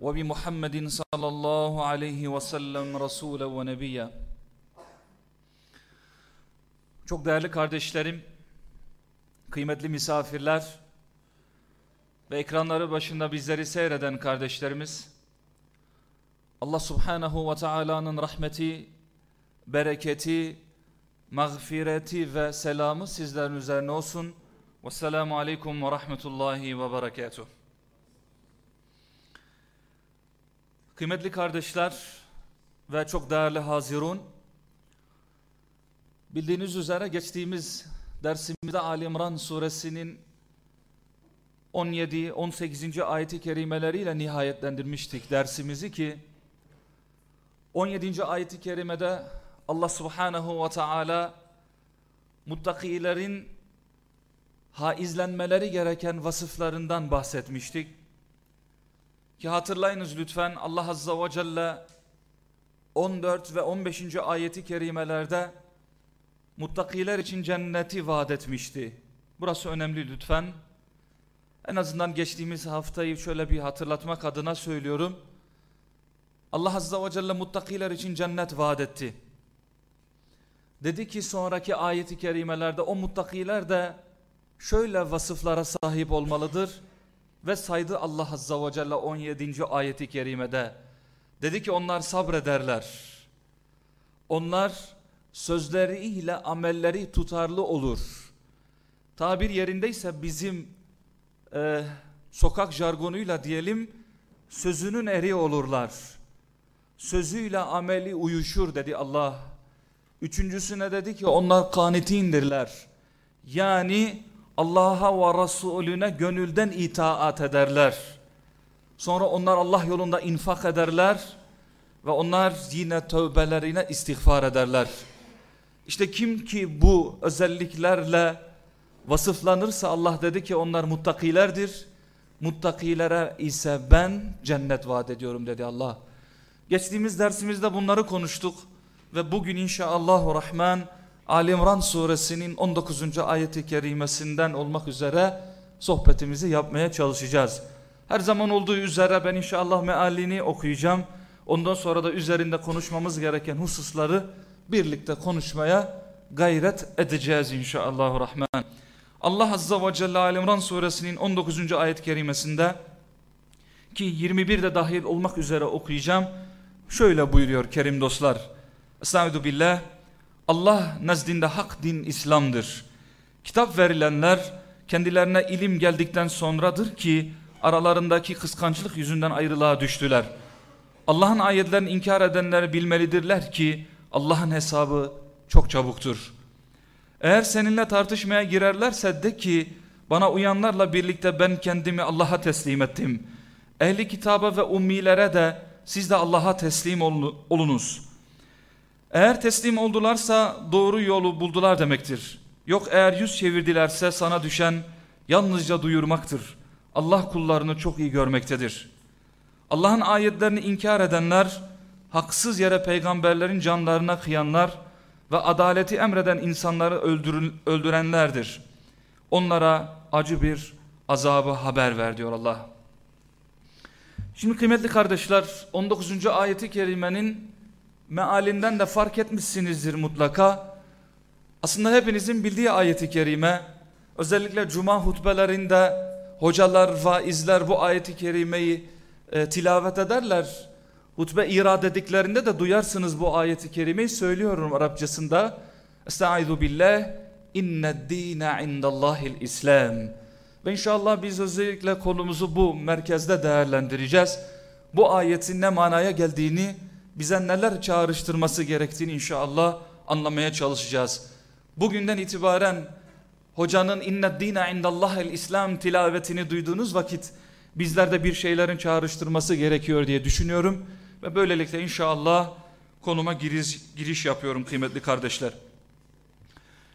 وبمحمد صلى الله عليه وسلم رسولا ونبيا Çok değerli kardeşlerim, kıymetli misafirler ve ekranları başında bizleri seyreden kardeşlerimiz, Allah subhanahu ve Taala'nın rahmeti, bereketi, mağfireti ve selamı sizlerin üzerine olsun. Vesselamu aleyküm ve rahmetullahi ve berekatuhu. Kıymetli kardeşler ve çok değerli hazirun, bildiğiniz üzere geçtiğimiz dersimizde Ali İmran suresinin 17-18. ayeti kerimeleriyle nihayetlendirmiştik dersimizi ki 17. ayeti kerimede Allah subhanahu ve taala muttakilerin haizlenmeleri gereken vasıflarından bahsetmiştik. Ki hatırlayınız lütfen Allah Azza ve Celle 14 ve 15. ayeti kerimelerde muttakiler için cenneti vaat etmişti. Burası önemli lütfen. En azından geçtiğimiz haftayı şöyle bir hatırlatmak adına söylüyorum. Allah Azza ve Celle muttakiler için cennet vaat etti. Dedi ki sonraki ayeti kerimelerde o muttakiler de şöyle vasıflara sahip olmalıdır. Ve saydı Allah Azza ve Celle 17. ayeti kerimede. Dedi ki onlar sabrederler. Onlar sözleriyle amelleri tutarlı olur. Tabir yerindeyse bizim e, sokak jargonuyla diyelim sözünün eri olurlar. Sözüyle ameli uyuşur dedi Allah. Üçüncüsüne dedi ki onlar kanitindirler. Yani Allah'a ve Resulüne gönülden itaat ederler. Sonra onlar Allah yolunda infak ederler ve onlar yine tövbelerine istiğfar ederler. İşte kim ki bu özelliklerle vasıflanırsa Allah dedi ki onlar muttakilerdir. Muttakilere ise ben cennet vaat ediyorum dedi Allah. Geçtiğimiz dersimizde bunları konuştuk ve bugün inşallahü rahman Ali İmran suresinin 19. ayeti kerimesinden olmak üzere sohbetimizi yapmaya çalışacağız. Her zaman olduğu üzere ben inşallah mealini okuyacağım. Ondan sonra da üzerinde konuşmamız gereken hususları birlikte konuşmaya gayret edeceğiz inşallahü rahman. Allah Azza ve Celle Ali İmran suresinin 19. ayet kerimesinde ki 21 de dahil olmak üzere okuyacağım. Şöyle buyuruyor kerim dostlar. Estaizu billah. Allah nezdinde hak din İslam'dır. Kitap verilenler kendilerine ilim geldikten sonradır ki aralarındaki kıskançlık yüzünden ayrılığa düştüler. Allah'ın ayetlerini inkar edenler bilmelidirler ki Allah'ın hesabı çok çabuktur. Eğer seninle tartışmaya girerlerse de ki bana uyanlarla birlikte ben kendimi Allah'a teslim ettim. Ehli kitaba ve ummilere de siz de Allah'a teslim olunuz. Eğer teslim oldularsa doğru yolu buldular demektir. Yok eğer yüz çevirdilerse sana düşen yalnızca duyurmaktır. Allah kullarını çok iyi görmektedir. Allah'ın ayetlerini inkar edenler, haksız yere peygamberlerin canlarına kıyanlar ve adaleti emreden insanları öldürenlerdir. Onlara acı bir azabı haber ver diyor Allah. Şimdi kıymetli kardeşler 19. ayeti kerimenin mealinden de fark etmişsinizdir mutlaka. Aslında hepinizin bildiği ayeti kerime özellikle cuma hutbelerinde hocalar, vaizler bu ayeti kerimeyi e, tilavet ederler. Hutbe irad ediklerinde de duyarsınız bu ayeti kerimeyi söylüyorum Arapçasında. Estaizu billah inne dine indallahil islam. Ve inşallah biz özellikle konumuzu bu merkezde değerlendireceğiz. Bu ayetin ne manaya geldiğini bize neler çağrıştırması gerektiğini inşallah anlamaya çalışacağız. Bugünden itibaren hocanın inne dine indallahil İslam tilavetini duyduğunuz vakit bizlerde bir şeylerin çağrıştırması gerekiyor diye düşünüyorum. Ve böylelikle inşallah konuma giriş, giriş yapıyorum kıymetli kardeşler.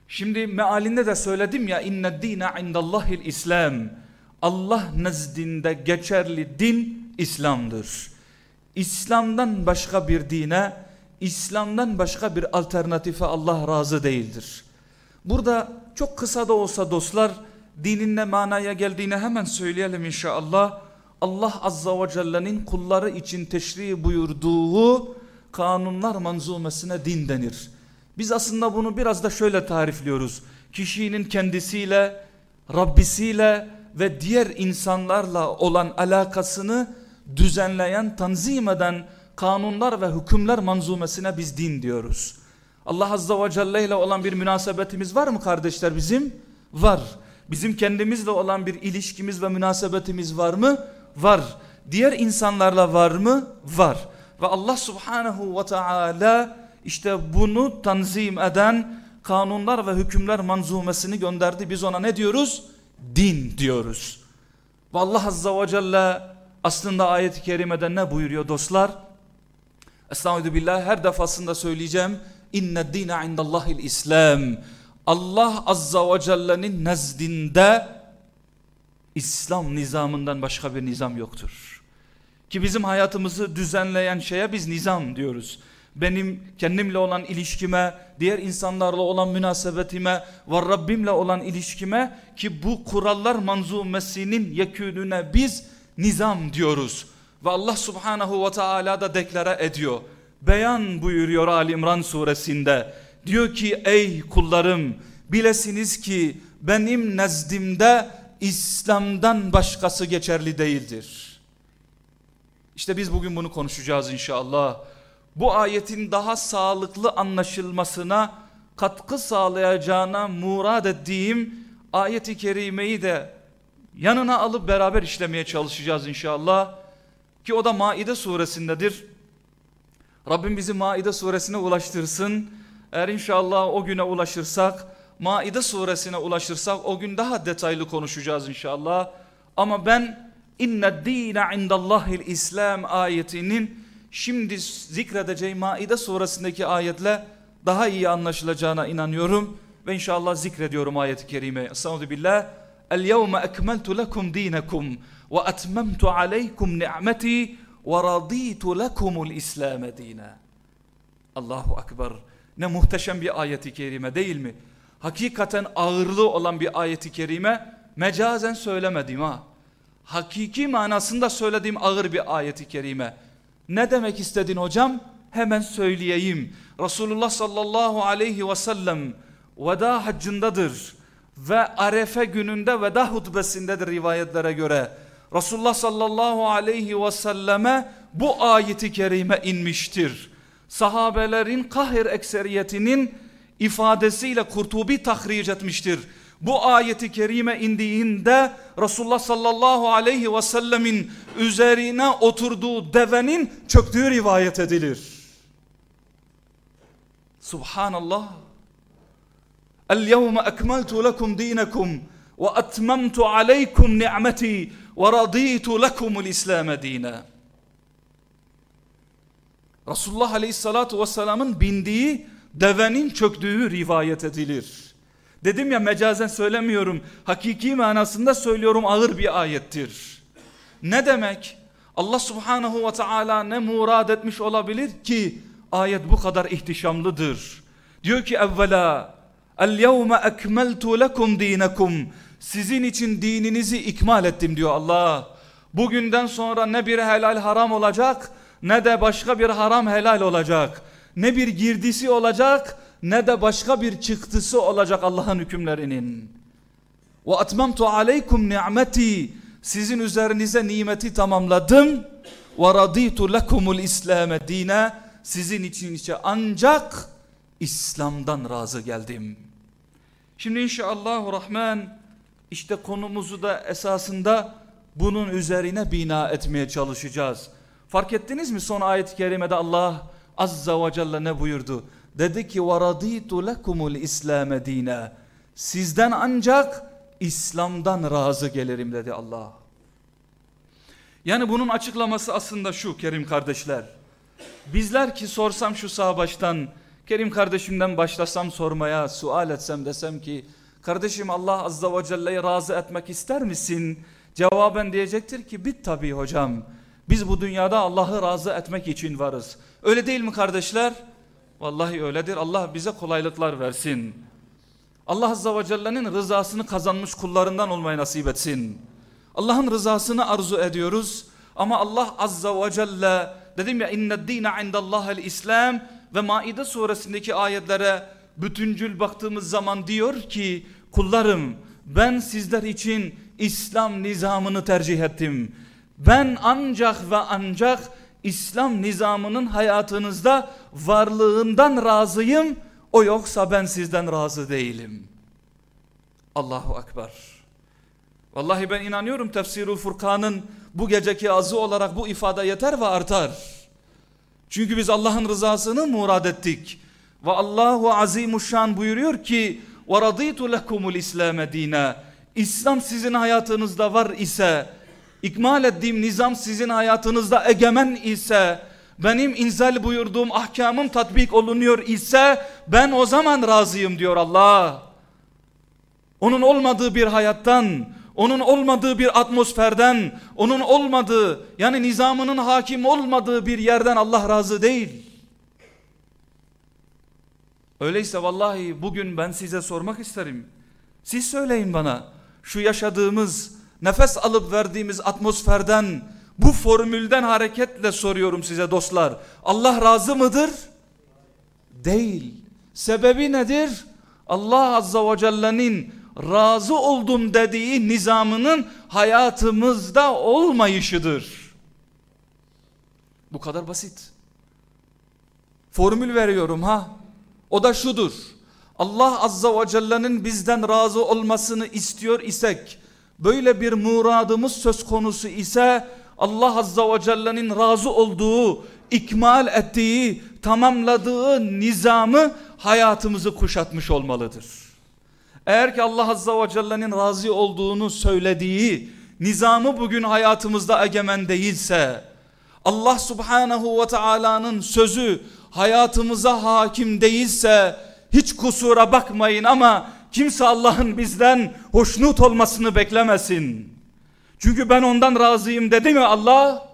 Şimdi mealinde de söyledim ya inne dine indallahil İslam. Allah nezdinde geçerli din İslam'dır. İslam'dan başka bir dine, İslam'dan başka bir alternatife Allah razı değildir. Burada çok kısa da olsa dostlar dinin ne manaya geldiğini hemen söyleyelim inşallah. Allah Azza ve Celle'nin kulları için teşri buyurduğu kanunlar manzumesine din denir. Biz aslında bunu biraz da şöyle tarifliyoruz. Kişinin kendisiyle, Rabbisiyle ve diğer insanlarla olan alakasını düzenleyen, tanzim eden kanunlar ve hükümler manzumesine biz din diyoruz. Allah Azza ve Celle ile olan bir münasebetimiz var mı kardeşler bizim? Var. Bizim kendimizle olan bir ilişkimiz ve münasebetimiz var mı? Var. Diğer insanlarla var mı? Var. Ve Allah Subhanahu ve Teala işte bunu tanzim eden kanunlar ve hükümler manzumesini gönderdi. Biz ona ne diyoruz? Din diyoruz. Ve Allah Azza ve Celle aslında ayet-i kerimede ne buyuruyor dostlar? Estaizu billah her defasında söyleyeceğim. İnne dine indallahil İslam. Allah Azza ve Celle'nin nezdinde İslam nizamından başka bir nizam yoktur. Ki bizim hayatımızı düzenleyen şeye biz nizam diyoruz. Benim kendimle olan ilişkime, diğer insanlarla olan münasebetime ve Rabbimle olan ilişkime ki bu kurallar manzumesinin yekününe biz nizam diyoruz. Ve Allah subhanahu ve teala da deklare ediyor. Beyan buyuruyor Ali İmran suresinde. Diyor ki ey kullarım bilesiniz ki benim nezdimde İslam'dan başkası geçerli değildir. İşte biz bugün bunu konuşacağız inşallah. Bu ayetin daha sağlıklı anlaşılmasına katkı sağlayacağına murad ettiğim ayeti kerimeyi de yanına alıp beraber işlemeye çalışacağız inşallah. Ki o da Maide suresindedir. Rabbim bizi Maide suresine ulaştırsın. Eğer inşallah o güne ulaşırsak, Maide suresine ulaşırsak o gün daha detaylı konuşacağız inşallah. Ama ben inne dine indallahil İslam ayetinin şimdi zikredeceğim Maide suresindeki ayetle daha iyi anlaşılacağına inanıyorum. Ve inşallah zikrediyorum ayeti kerime. Estağfirullah lekum dinekum ve etmemtu aleykum ni'meti ve raditu lekumul İslam dine. Allahu Ekber. Ne muhteşem bir ayeti kerime değil mi? Hakikaten ağırlığı olan bir ayeti kerime mecazen söylemedim ha. Hakiki manasında söylediğim ağır bir ayeti kerime. Ne demek istedin hocam? Hemen söyleyeyim. Resulullah sallallahu aleyhi ve sellem veda haccındadır ve arefe gününde veda hutbesindedir rivayetlere göre. Resulullah sallallahu aleyhi ve selleme bu ayeti kerime inmiştir. Sahabelerin kahir ekseriyetinin ifadesiyle Kurtubi tahric etmiştir. Bu ayeti kerime indiğinde Resulullah sallallahu aleyhi ve sellemin üzerine oturduğu devenin çöktüğü rivayet edilir. Subhanallah. Lekum dinekum ve etmemtu aleykum ni'meti ve raditu lekumul İslam dine. Resulullah aleyhissalatu vesselamın bindiği devenin çöktüğü rivayet edilir. Dedim ya mecazen söylemiyorum. Hakiki manasında söylüyorum ağır bir ayettir. Ne demek? Allah subhanahu ve teala ne murad etmiş olabilir ki ayet bu kadar ihtişamlıdır. Diyor ki evvela el yevme ekmeltu lekum dinekum sizin için dininizi ikmal ettim diyor Allah. Bugünden sonra ne bir helal haram olacak ne de başka bir haram helal olacak. Ne bir girdisi olacak ne de başka bir çıktısı olacak Allah'ın hükümlerinin. Ve atmamtu aleykum ni'meti sizin üzerinize nimeti tamamladım. Ve raditu lekumul İslam'e dine sizin için içe ancak İslam'dan razı geldim. Şimdi inşallah rahman işte konumuzu da esasında bunun üzerine bina etmeye çalışacağız. Fark ettiniz mi son ayet-i kerimede Allah azza ve celle ne buyurdu? Dedi ki وَرَضِيتُ لَكُمُ الْاِسْلَامَ dine. Sizden ancak İslam'dan razı gelirim dedi Allah. Yani bunun açıklaması aslında şu Kerim kardeşler. Bizler ki sorsam şu sağ baştan Kerim kardeşimden başlasam sormaya sual etsem desem ki kardeşim Allah azza ve celle'yi razı etmek ister misin? Cevaben diyecektir ki bit tabi hocam. Biz bu dünyada Allah'ı razı etmek için varız. Öyle değil mi kardeşler? Vallahi öyledir. Allah bize kolaylıklar versin. Allah azza ve celle'nin rızasını kazanmış kullarından olmayı nasip etsin. Allah'ın rızasını arzu ediyoruz. Ama Allah azza ve celle dedim ya inne dine indallahel İslam ve Maide suresindeki ayetlere bütüncül baktığımız zaman diyor ki kullarım ben sizler için İslam nizamını tercih ettim. Ben ancak ve ancak İslam nizamının hayatınızda varlığından razıyım. O yoksa ben sizden razı değilim. Allahu Ekber. Vallahi ben inanıyorum Tefsirul Furkan'ın bu geceki azı olarak bu ifade yeter ve artar. Çünkü biz Allah'ın rızasını murad ettik. Ve Allahu Azimuşşan buyuruyor ki وَرَضِيتُ لَكُمُ الْاِسْلَامَ دِينَ İslam sizin hayatınızda var ise, ikmal ettiğim nizam sizin hayatınızda egemen ise, benim inzal buyurduğum ahkamım tatbik olunuyor ise, ben o zaman razıyım diyor Allah. Onun olmadığı bir hayattan, onun olmadığı bir atmosferden, onun olmadığı yani nizamının hakim olmadığı bir yerden Allah razı değil. Öyleyse vallahi bugün ben size sormak isterim. Siz söyleyin bana şu yaşadığımız nefes alıp verdiğimiz atmosferden bu formülden hareketle soruyorum size dostlar. Allah razı mıdır? Değil. Sebebi nedir? Allah Azza ve Celle'nin razı oldum dediği nizamının hayatımızda olmayışıdır. Bu kadar basit. Formül veriyorum ha. O da şudur. Allah Azza ve Celle'nin bizden razı olmasını istiyor isek, böyle bir muradımız söz konusu ise, Allah Azza ve Celle'nin razı olduğu, ikmal ettiği, tamamladığı nizamı hayatımızı kuşatmış olmalıdır. Eğer ki Allah Azza ve Celle'nin razı olduğunu söylediği nizamı bugün hayatımızda egemen değilse, Allah Subhanahu ve Taala'nın sözü hayatımıza hakim değilse, hiç kusura bakmayın ama kimse Allah'ın bizden hoşnut olmasını beklemesin. Çünkü ben ondan razıyım dedi mi Allah?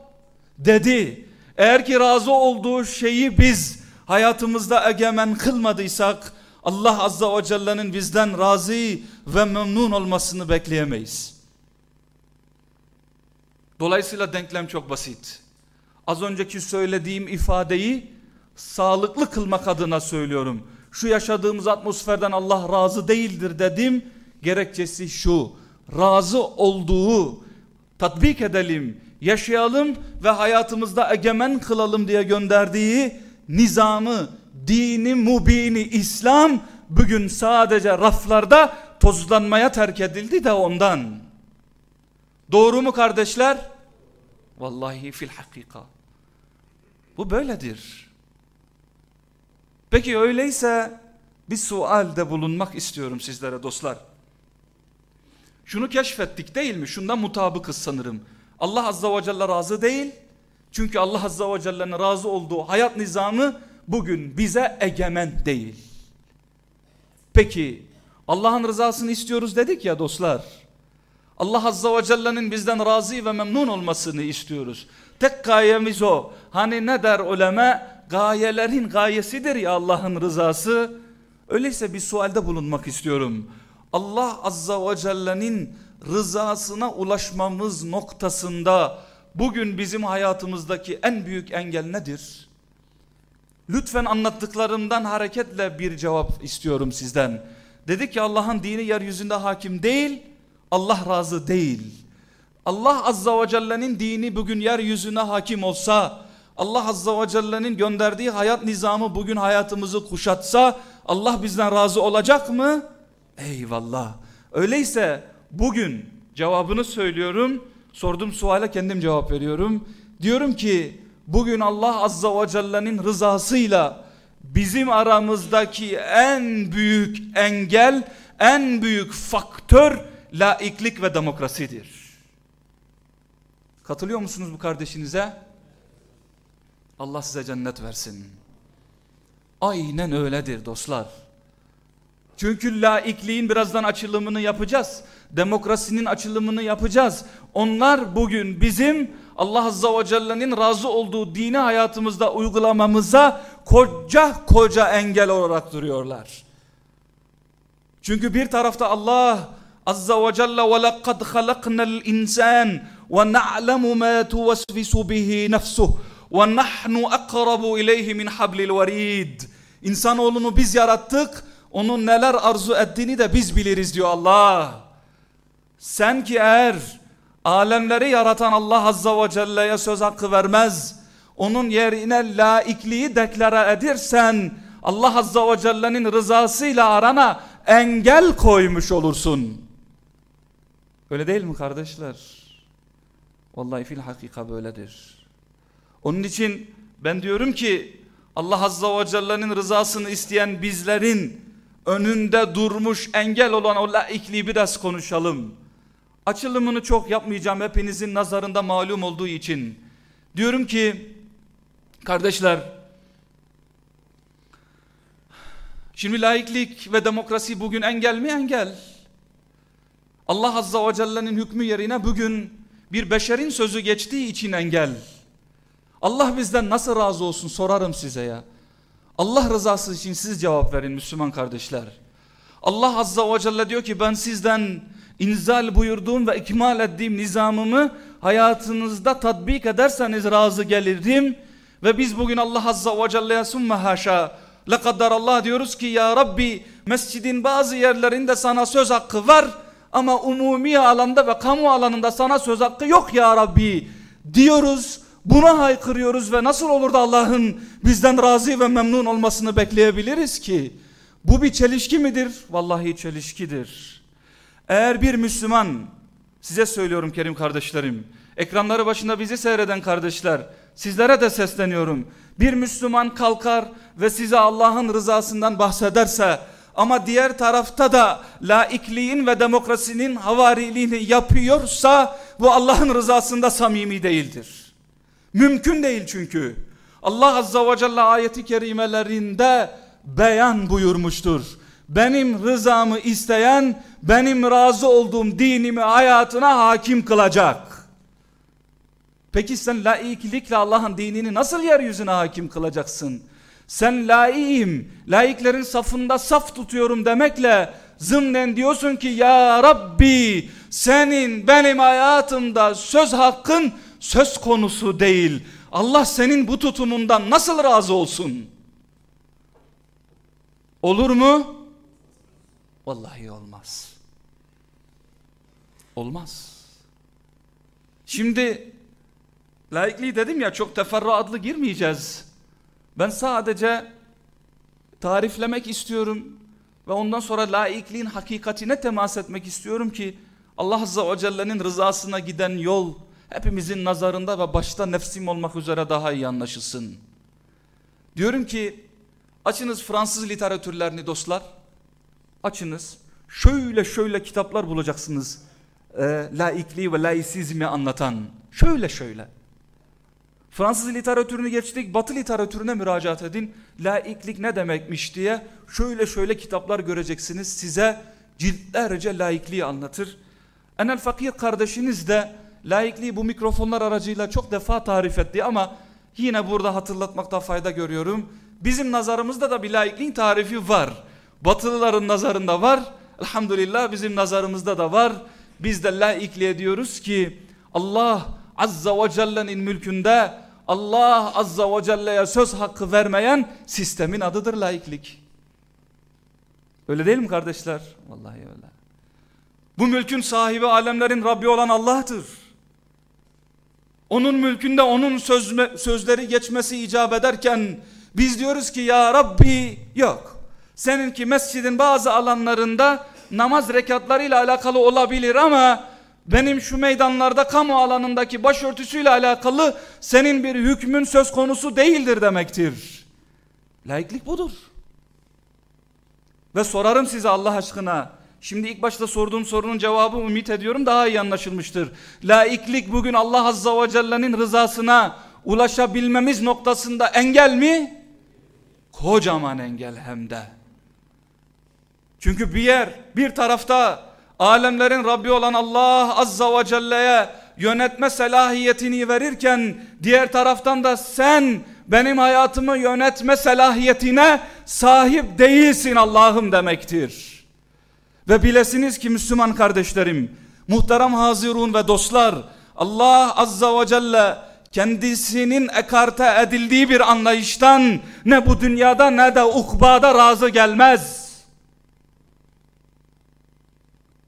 Dedi. Eğer ki razı olduğu şeyi biz hayatımızda egemen kılmadıysak Allah Azza ve Celle'nin bizden razı ve memnun olmasını bekleyemeyiz. Dolayısıyla denklem çok basit. Az önceki söylediğim ifadeyi sağlıklı kılmak adına söylüyorum. Şu yaşadığımız atmosferden Allah razı değildir dedim. Gerekçesi şu. Razı olduğu tatbik edelim, yaşayalım ve hayatımızda egemen kılalım diye gönderdiği nizamı, dini mubini İslam bugün sadece raflarda tozlanmaya terk edildi de ondan. Doğru mu kardeşler? Vallahi fil hakika. Bu böyledir. Peki öyleyse bir sualde bulunmak istiyorum sizlere dostlar. Şunu keşfettik değil mi? Şundan mutabıkız sanırım. Allah Azza ve Celle razı değil. Çünkü Allah Azza ve Celle'nin razı olduğu hayat nizamı bugün bize egemen değil. Peki Allah'ın rızasını istiyoruz dedik ya dostlar. Allah Azza ve Celle'nin bizden razı ve memnun olmasını istiyoruz. Tek gayemiz o. Hani ne der ulema? Gayelerin gayesidir ya Allah'ın rızası. Öyleyse bir sualde bulunmak istiyorum. Allah Azza ve Celle'nin rızasına ulaşmamız noktasında bugün bizim hayatımızdaki en büyük engel nedir? Lütfen anlattıklarımdan hareketle bir cevap istiyorum sizden. Dedik ki Allah'ın dini yeryüzünde hakim değil, Allah razı değil. Allah Azza ve Celle'nin dini bugün yeryüzüne hakim olsa, Allah Azza ve Celle'nin gönderdiği hayat nizamı bugün hayatımızı kuşatsa, Allah bizden razı olacak mı? Eyvallah. Öyleyse bugün cevabını söylüyorum. Sorduğum suale kendim cevap veriyorum. Diyorum ki bugün Allah Azza ve Celle'nin rızasıyla bizim aramızdaki en büyük engel, en büyük faktör laiklik ve demokrasidir. Katılıyor musunuz bu kardeşinize? Allah size cennet versin. Aynen öyledir dostlar. Çünkü laikliğin birazdan açılımını yapacağız. Demokrasinin açılımını yapacağız. Onlar bugün bizim Allah Azza ve Celle'nin razı olduğu dini hayatımızda uygulamamıza koca koca engel olarak duruyorlar. Çünkü bir tarafta Allah Azza ve Celle ve laqad halaknal insan ve na'lemu ma tuvasvisu bihi nefsuh ve nahnu akrabu ileyhi min hablil verid. İnsanoğlunu biz yarattık. Onun neler arzu ettiğini de biz biliriz diyor Allah. Sen ki eğer alemleri yaratan Allah Azza ve Celle'ye söz hakkı vermez. Onun yerine laikliği deklare edirsen Allah Azza ve Celle'nin rızasıyla arana engel koymuş olursun. Öyle değil mi kardeşler? Vallahi fil hakika böyledir. Onun için ben diyorum ki Allah Azza ve Celle'nin rızasını isteyen bizlerin önünde durmuş engel olan o laikliği biraz konuşalım. Açılımını çok yapmayacağım hepinizin nazarında malum olduğu için. Diyorum ki kardeşler şimdi laiklik ve demokrasi bugün engel mi engel? Allah Azza ve Celle'nin hükmü yerine bugün bir beşerin sözü geçtiği için engel. Allah bizden nasıl razı olsun sorarım size ya. Allah rızası için siz cevap verin Müslüman kardeşler. Allah Azza ve Celle diyor ki ben sizden inzal buyurduğum ve ikmal ettiğim nizamımı hayatınızda tatbik ederseniz razı gelirim. Ve biz bugün Allah Azza ve Celle'ye sümme haşa Allah diyoruz ki ya Rabbi mescidin bazı yerlerinde sana söz hakkı var ama umumi alanda ve kamu alanında sana söz hakkı yok ya Rabbi diyoruz. Buna haykırıyoruz ve nasıl olur da Allah'ın bizden razı ve memnun olmasını bekleyebiliriz ki? Bu bir çelişki midir? Vallahi çelişkidir. Eğer bir Müslüman, size söylüyorum kerim kardeşlerim, ekranları başında bizi seyreden kardeşler, sizlere de sesleniyorum. Bir Müslüman kalkar ve size Allah'ın rızasından bahsederse, ama diğer tarafta da laikliğin ve demokrasinin havariliğini yapıyorsa, bu Allah'ın rızasında samimi değildir. Mümkün değil çünkü. Allah Azza ve Celle ayeti kerimelerinde beyan buyurmuştur. Benim rızamı isteyen benim razı olduğum dinimi hayatına hakim kılacak. Peki sen laiklikle Allah'ın dinini nasıl yeryüzüne hakim kılacaksın? Sen laiyim, laiklerin safında saf tutuyorum demekle zımnen diyorsun ki ya Rabbi senin benim hayatımda söz hakkın söz konusu değil. Allah senin bu tutumundan nasıl razı olsun? Olur mu? Vallahi olmaz. Olmaz. Şimdi laikliği dedim ya çok teferruatlı girmeyeceğiz. Ben sadece tariflemek istiyorum ve ondan sonra laikliğin hakikatine temas etmek istiyorum ki Allah Azze ve Celle'nin rızasına giden yol hepimizin nazarında ve başta nefsim olmak üzere daha iyi anlaşılsın. Diyorum ki açınız Fransız literatürlerini dostlar. Açınız. Şöyle şöyle kitaplar bulacaksınız. E, laikliği ve laisizmi anlatan. Şöyle şöyle. Fransız literatürünü geçtik, Batı literatürüne müracaat edin. Laiklik ne demekmiş diye şöyle şöyle kitaplar göreceksiniz. Size ciltlerce laikliği anlatır. Enel Fakir kardeşiniz de laikliği bu mikrofonlar aracıyla çok defa tarif etti ama yine burada hatırlatmakta fayda görüyorum. Bizim nazarımızda da bir laikliğin tarifi var. Batılıların nazarında var. Elhamdülillah bizim nazarımızda da var. Biz de laikliğe diyoruz ki Allah Azza ve Celle'nin mülkünde Allah Azza ve Celle'ye söz hakkı vermeyen sistemin adıdır laiklik. Öyle değil mi kardeşler? Vallahi öyle. Bu mülkün sahibi alemlerin Rabbi olan Allah'tır. Onun mülkünde onun sözme, sözleri geçmesi icap ederken biz diyoruz ki ya Rabbi yok. Seninki mescidin bazı alanlarında namaz rekatlarıyla alakalı olabilir ama benim şu meydanlarda kamu alanındaki başörtüsüyle alakalı senin bir hükmün söz konusu değildir demektir. Laiklik budur. Ve sorarım size Allah aşkına Şimdi ilk başta sorduğum sorunun cevabı ümit ediyorum daha iyi anlaşılmıştır. Laiklik bugün Allah Azza ve Celle'nin rızasına ulaşabilmemiz noktasında engel mi? Kocaman engel hem de. Çünkü bir yer bir tarafta alemlerin Rabbi olan Allah Azza ve Celle'ye yönetme selahiyetini verirken diğer taraftan da sen benim hayatımı yönetme selahiyetine sahip değilsin Allah'ım demektir. Ve bilesiniz ki Müslüman kardeşlerim, muhterem hazirun ve dostlar, Allah Azza ve Celle kendisinin ekarte edildiği bir anlayıştan ne bu dünyada ne de ukbada razı gelmez.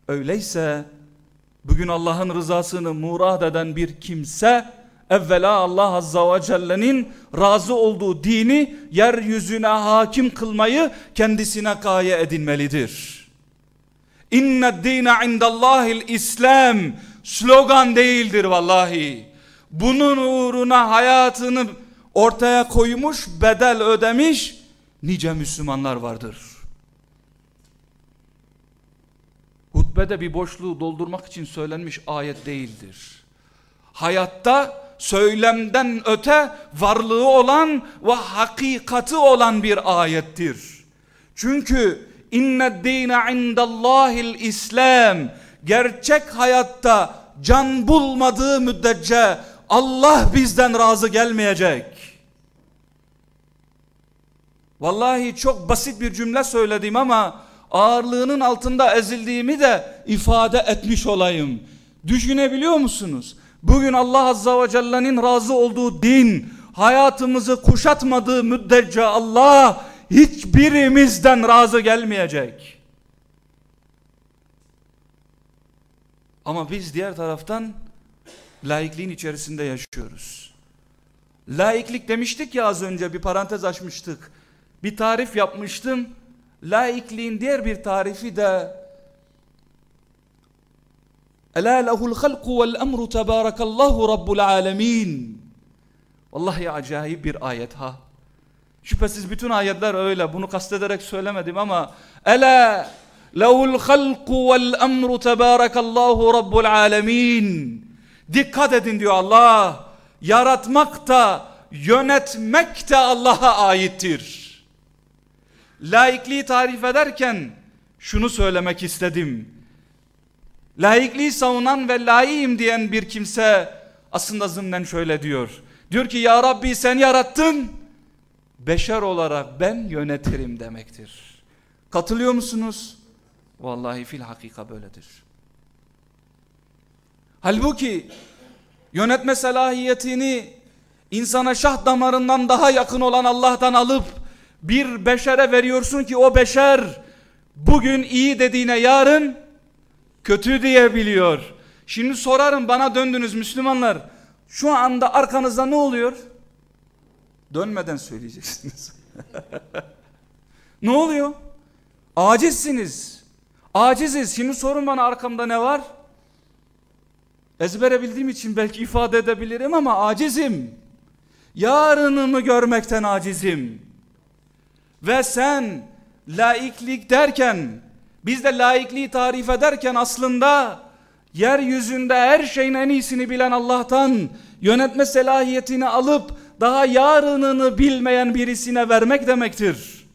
Öyleyse bugün Allah'ın rızasını murad eden bir kimse evvela Allah Azza ve Celle'nin razı olduğu dini yeryüzüne hakim kılmayı kendisine gaye edinmelidir. İnne dine indallahil İslam slogan değildir vallahi. Bunun uğruna hayatını ortaya koymuş, bedel ödemiş nice Müslümanlar vardır. Hutbede bir boşluğu doldurmak için söylenmiş ayet değildir. Hayatta söylemden öte varlığı olan ve hakikati olan bir ayettir. Çünkü inne dine indallahil İslam gerçek hayatta can bulmadığı müddetçe Allah bizden razı gelmeyecek. Vallahi çok basit bir cümle söyledim ama ağırlığının altında ezildiğimi de ifade etmiş olayım. Düşünebiliyor musunuz? Bugün Allah Azza ve Celle'nin razı olduğu din hayatımızı kuşatmadığı müddetçe Allah hiçbirimizden razı gelmeyecek. Ama biz diğer taraftan laikliğin içerisinde yaşıyoruz. Laiklik demiştik ya az önce bir parantez açmıştık. Bir tarif yapmıştım. Laikliğin diğer bir tarifi de Ela lehul halku vel emru tebarakallahu rabbul alemin. Vallahi acayip bir ayet ha. Şüphesiz bütün ayetler öyle. Bunu kastederek söylemedim ama Ela lehul halku vel emru tebarakallahu rabbul alemin. Dikkat edin diyor Allah. Yaratmak da yönetmek de Allah'a aittir. Laikliği tarif ederken şunu söylemek istedim. Laikliği savunan ve layığım diyen bir kimse aslında zımnen şöyle diyor. Diyor ki ya Rabbi sen yarattın. Beşer olarak ben yönetirim demektir. Katılıyor musunuz? Vallahi fil hakika böyledir. Halbuki yönetme selahiyetini insana şah damarından daha yakın olan Allah'tan alıp bir beşere veriyorsun ki o beşer bugün iyi dediğine yarın kötü diyebiliyor. Şimdi sorarım bana döndünüz Müslümanlar. Şu anda arkanızda ne oluyor? Dönmeden söyleyeceksiniz. ne oluyor? Acizsiniz. Aciziz. Şimdi sorun bana arkamda ne var? Ezbere bildiğim için belki ifade edebilirim ama acizim. Yarınımı görmekten acizim. Ve sen laiklik derken biz de laikliği tarif ederken aslında yeryüzünde her şeyin en iyisini bilen Allah'tan yönetme selahiyetini alıp daha yarınını bilmeyen birisine vermek demektir.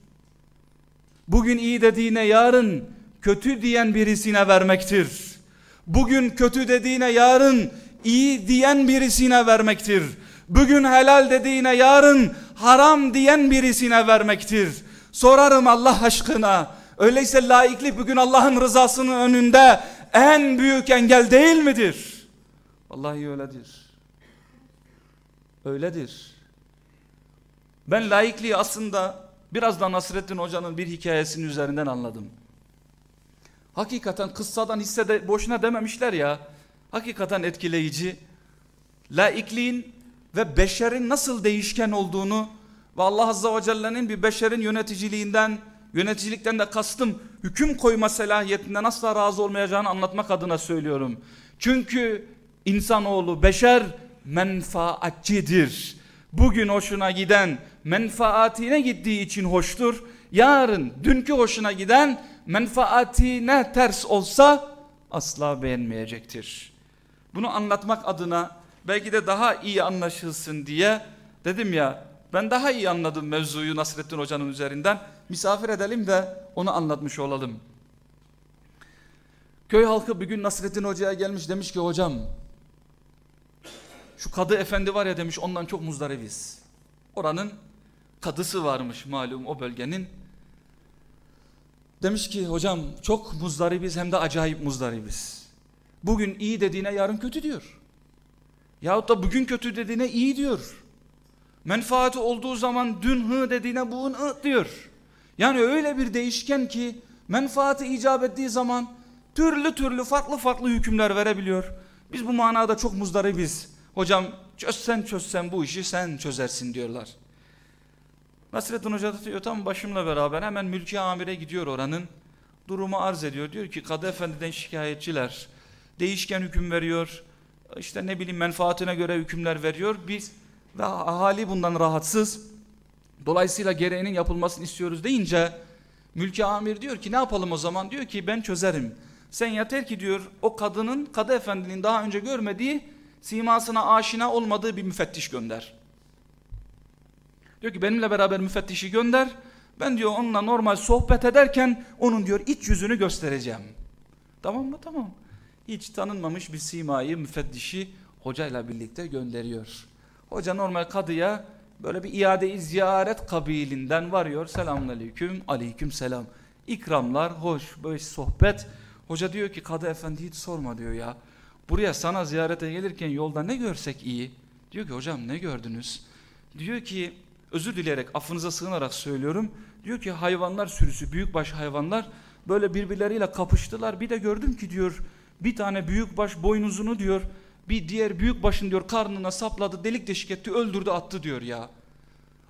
Bugün iyi dediğine yarın kötü diyen birisine vermektir. Bugün kötü dediğine yarın iyi diyen birisine vermektir. Bugün helal dediğine yarın haram diyen birisine vermektir. Sorarım Allah aşkına. Öyleyse laiklik bugün Allah'ın rızasının önünde en büyük engel değil midir? Vallahi öyledir. Öyledir. Ben laikliği aslında biraz da Nasrettin Hoca'nın bir hikayesinin üzerinden anladım. Hakikaten kıssadan hissede boşuna dememişler ya. Hakikaten etkileyici. Laikliğin ve beşerin nasıl değişken olduğunu ve Allah Azze ve Celle'nin bir beşerin yöneticiliğinden, yöneticilikten de kastım hüküm koyma selahiyetinden asla razı olmayacağını anlatmak adına söylüyorum. Çünkü insanoğlu beşer menfaatçidir. Bugün hoşuna giden menfaatine gittiği için hoştur. Yarın dünkü hoşuna giden menfaatine ters olsa asla beğenmeyecektir. Bunu anlatmak adına belki de daha iyi anlaşılsın diye dedim ya ben daha iyi anladım mevzuyu Nasrettin Hoca'nın üzerinden. Misafir edelim de onu anlatmış olalım. Köy halkı bir gün Nasrettin Hoca'ya gelmiş demiş ki hocam şu kadı efendi var ya demiş ondan çok muzdaribiz. Oranın kadısı varmış malum o bölgenin. Demiş ki hocam çok muzdaribiz hem de acayip muzdaribiz. Bugün iyi dediğine yarın kötü diyor. Yahut da bugün kötü dediğine iyi diyor. Menfaati olduğu zaman dün hı dediğine bugün ı diyor. Yani öyle bir değişken ki menfaati icap ettiği zaman türlü türlü farklı farklı hükümler verebiliyor. Biz bu manada çok muzdaribiz. Hocam çözsen çözsen bu işi sen çözersin diyorlar. Nasrettin Hoca diyor tam başımla beraber hemen mülki amire gidiyor oranın. Durumu arz ediyor. Diyor ki Kadı Efendi'den şikayetçiler. Değişken hüküm veriyor. İşte ne bileyim menfaatine göre hükümler veriyor. Biz ve ahali bundan rahatsız. Dolayısıyla gereğinin yapılmasını istiyoruz deyince mülki amir diyor ki ne yapalım o zaman? Diyor ki ben çözerim. Sen yeter ki diyor o kadının Kadı Efendi'nin daha önce görmediği simasına aşina olmadığı bir müfettiş gönder. Diyor ki benimle beraber müfettişi gönder. Ben diyor onunla normal sohbet ederken onun diyor iç yüzünü göstereceğim. Tamam mı? Tamam. Hiç tanınmamış bir simayı müfettişi hocayla birlikte gönderiyor. Hoca normal kadıya böyle bir iade-i ziyaret kabilinden varıyor. Selamun aleyküm, aleyküm selam. İkramlar, hoş, böyle sohbet. Hoca diyor ki kadı efendi hiç sorma diyor ya. Buraya sana ziyarete gelirken yolda ne görsek iyi? Diyor ki hocam ne gördünüz? Diyor ki özür dileyerek affınıza sığınarak söylüyorum. Diyor ki hayvanlar sürüsü büyükbaş hayvanlar böyle birbirleriyle kapıştılar. Bir de gördüm ki diyor bir tane büyükbaş boynuzunu diyor bir diğer büyükbaşın diyor karnına sapladı delik deşik etti öldürdü attı diyor ya.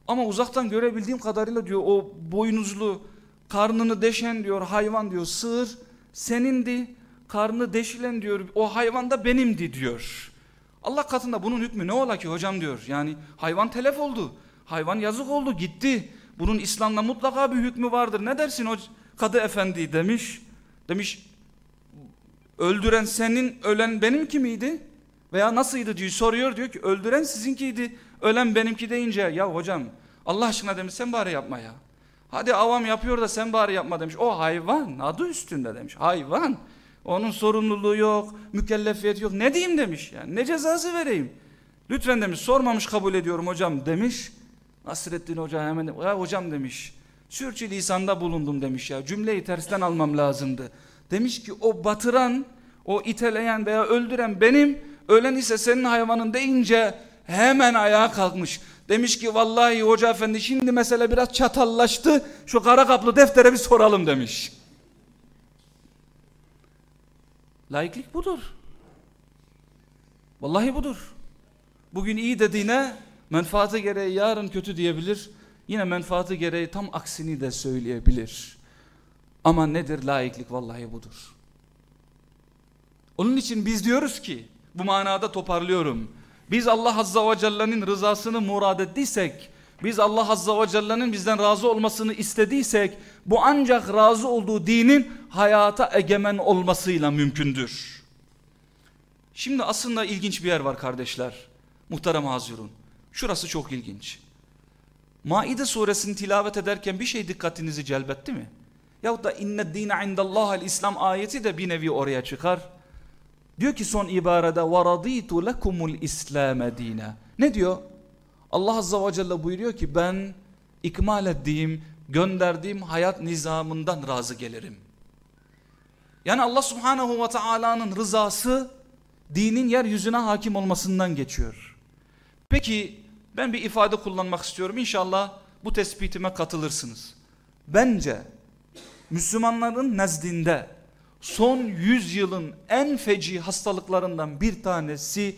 Ama uzaktan görebildiğim kadarıyla diyor o boynuzlu karnını deşen diyor hayvan diyor sığır senindi karnı deşilen diyor o hayvan da benimdi diyor. Allah katında bunun hükmü ne ola ki hocam diyor. Yani hayvan telef oldu. Hayvan yazık oldu gitti. Bunun İslam'da mutlaka bir hükmü vardır. Ne dersin o kadı efendi demiş. Demiş öldüren senin ölen benimki miydi? Veya nasılydı diyor soruyor diyor ki öldüren sizinkiydi. Ölen benimki deyince ya hocam Allah aşkına demiş sen bari yapma ya. Hadi avam yapıyor da sen bari yapma demiş. O hayvan adı üstünde demiş. Hayvan. Onun sorumluluğu yok, mükellefiyet yok. Ne diyeyim demiş yani. Ne cezası vereyim? Lütfen demiş sormamış kabul ediyorum hocam demiş. Nasrettin Hoca hemen ya hocam demiş. Sürçü lisanda bulundum demiş ya. Cümleyi tersten almam lazımdı. Demiş ki o batıran, o iteleyen veya öldüren benim, ölen ise senin hayvanın deyince hemen ayağa kalkmış. Demiş ki vallahi hoca efendi şimdi mesele biraz çatallaştı. Şu kara kaplı deftere bir soralım demiş. Laiklik budur. Vallahi budur. Bugün iyi dediğine menfaati gereği yarın kötü diyebilir. Yine menfaati gereği tam aksini de söyleyebilir. Ama nedir laiklik vallahi budur. Onun için biz diyoruz ki bu manada toparlıyorum. Biz Allah Azza ve Celle'nin rızasını murad ettiysek, biz Allah Azza ve Celle'nin bizden razı olmasını istediysek, bu ancak razı olduğu dinin hayata egemen olmasıyla mümkündür. Şimdi aslında ilginç bir yer var kardeşler. Muhterem hazirun. Şurası çok ilginç. Maide suresini tilavet ederken bir şey dikkatinizi celbetti mi? Yahut da inne dine indallahel İslam ayeti de bir nevi oraya çıkar. Diyor ki son ibarede varaditu lekumul İslam dine. Ne diyor? Allah azza ve celle buyuruyor ki ben ikmal ettiğim, gönderdiğim hayat nizamından razı gelirim. Yani Allah subhanahu ve taala'nın rızası dinin yeryüzüne hakim olmasından geçiyor. Peki ben bir ifade kullanmak istiyorum. İnşallah bu tespitime katılırsınız. Bence Müslümanların nezdinde son yüzyılın en feci hastalıklarından bir tanesi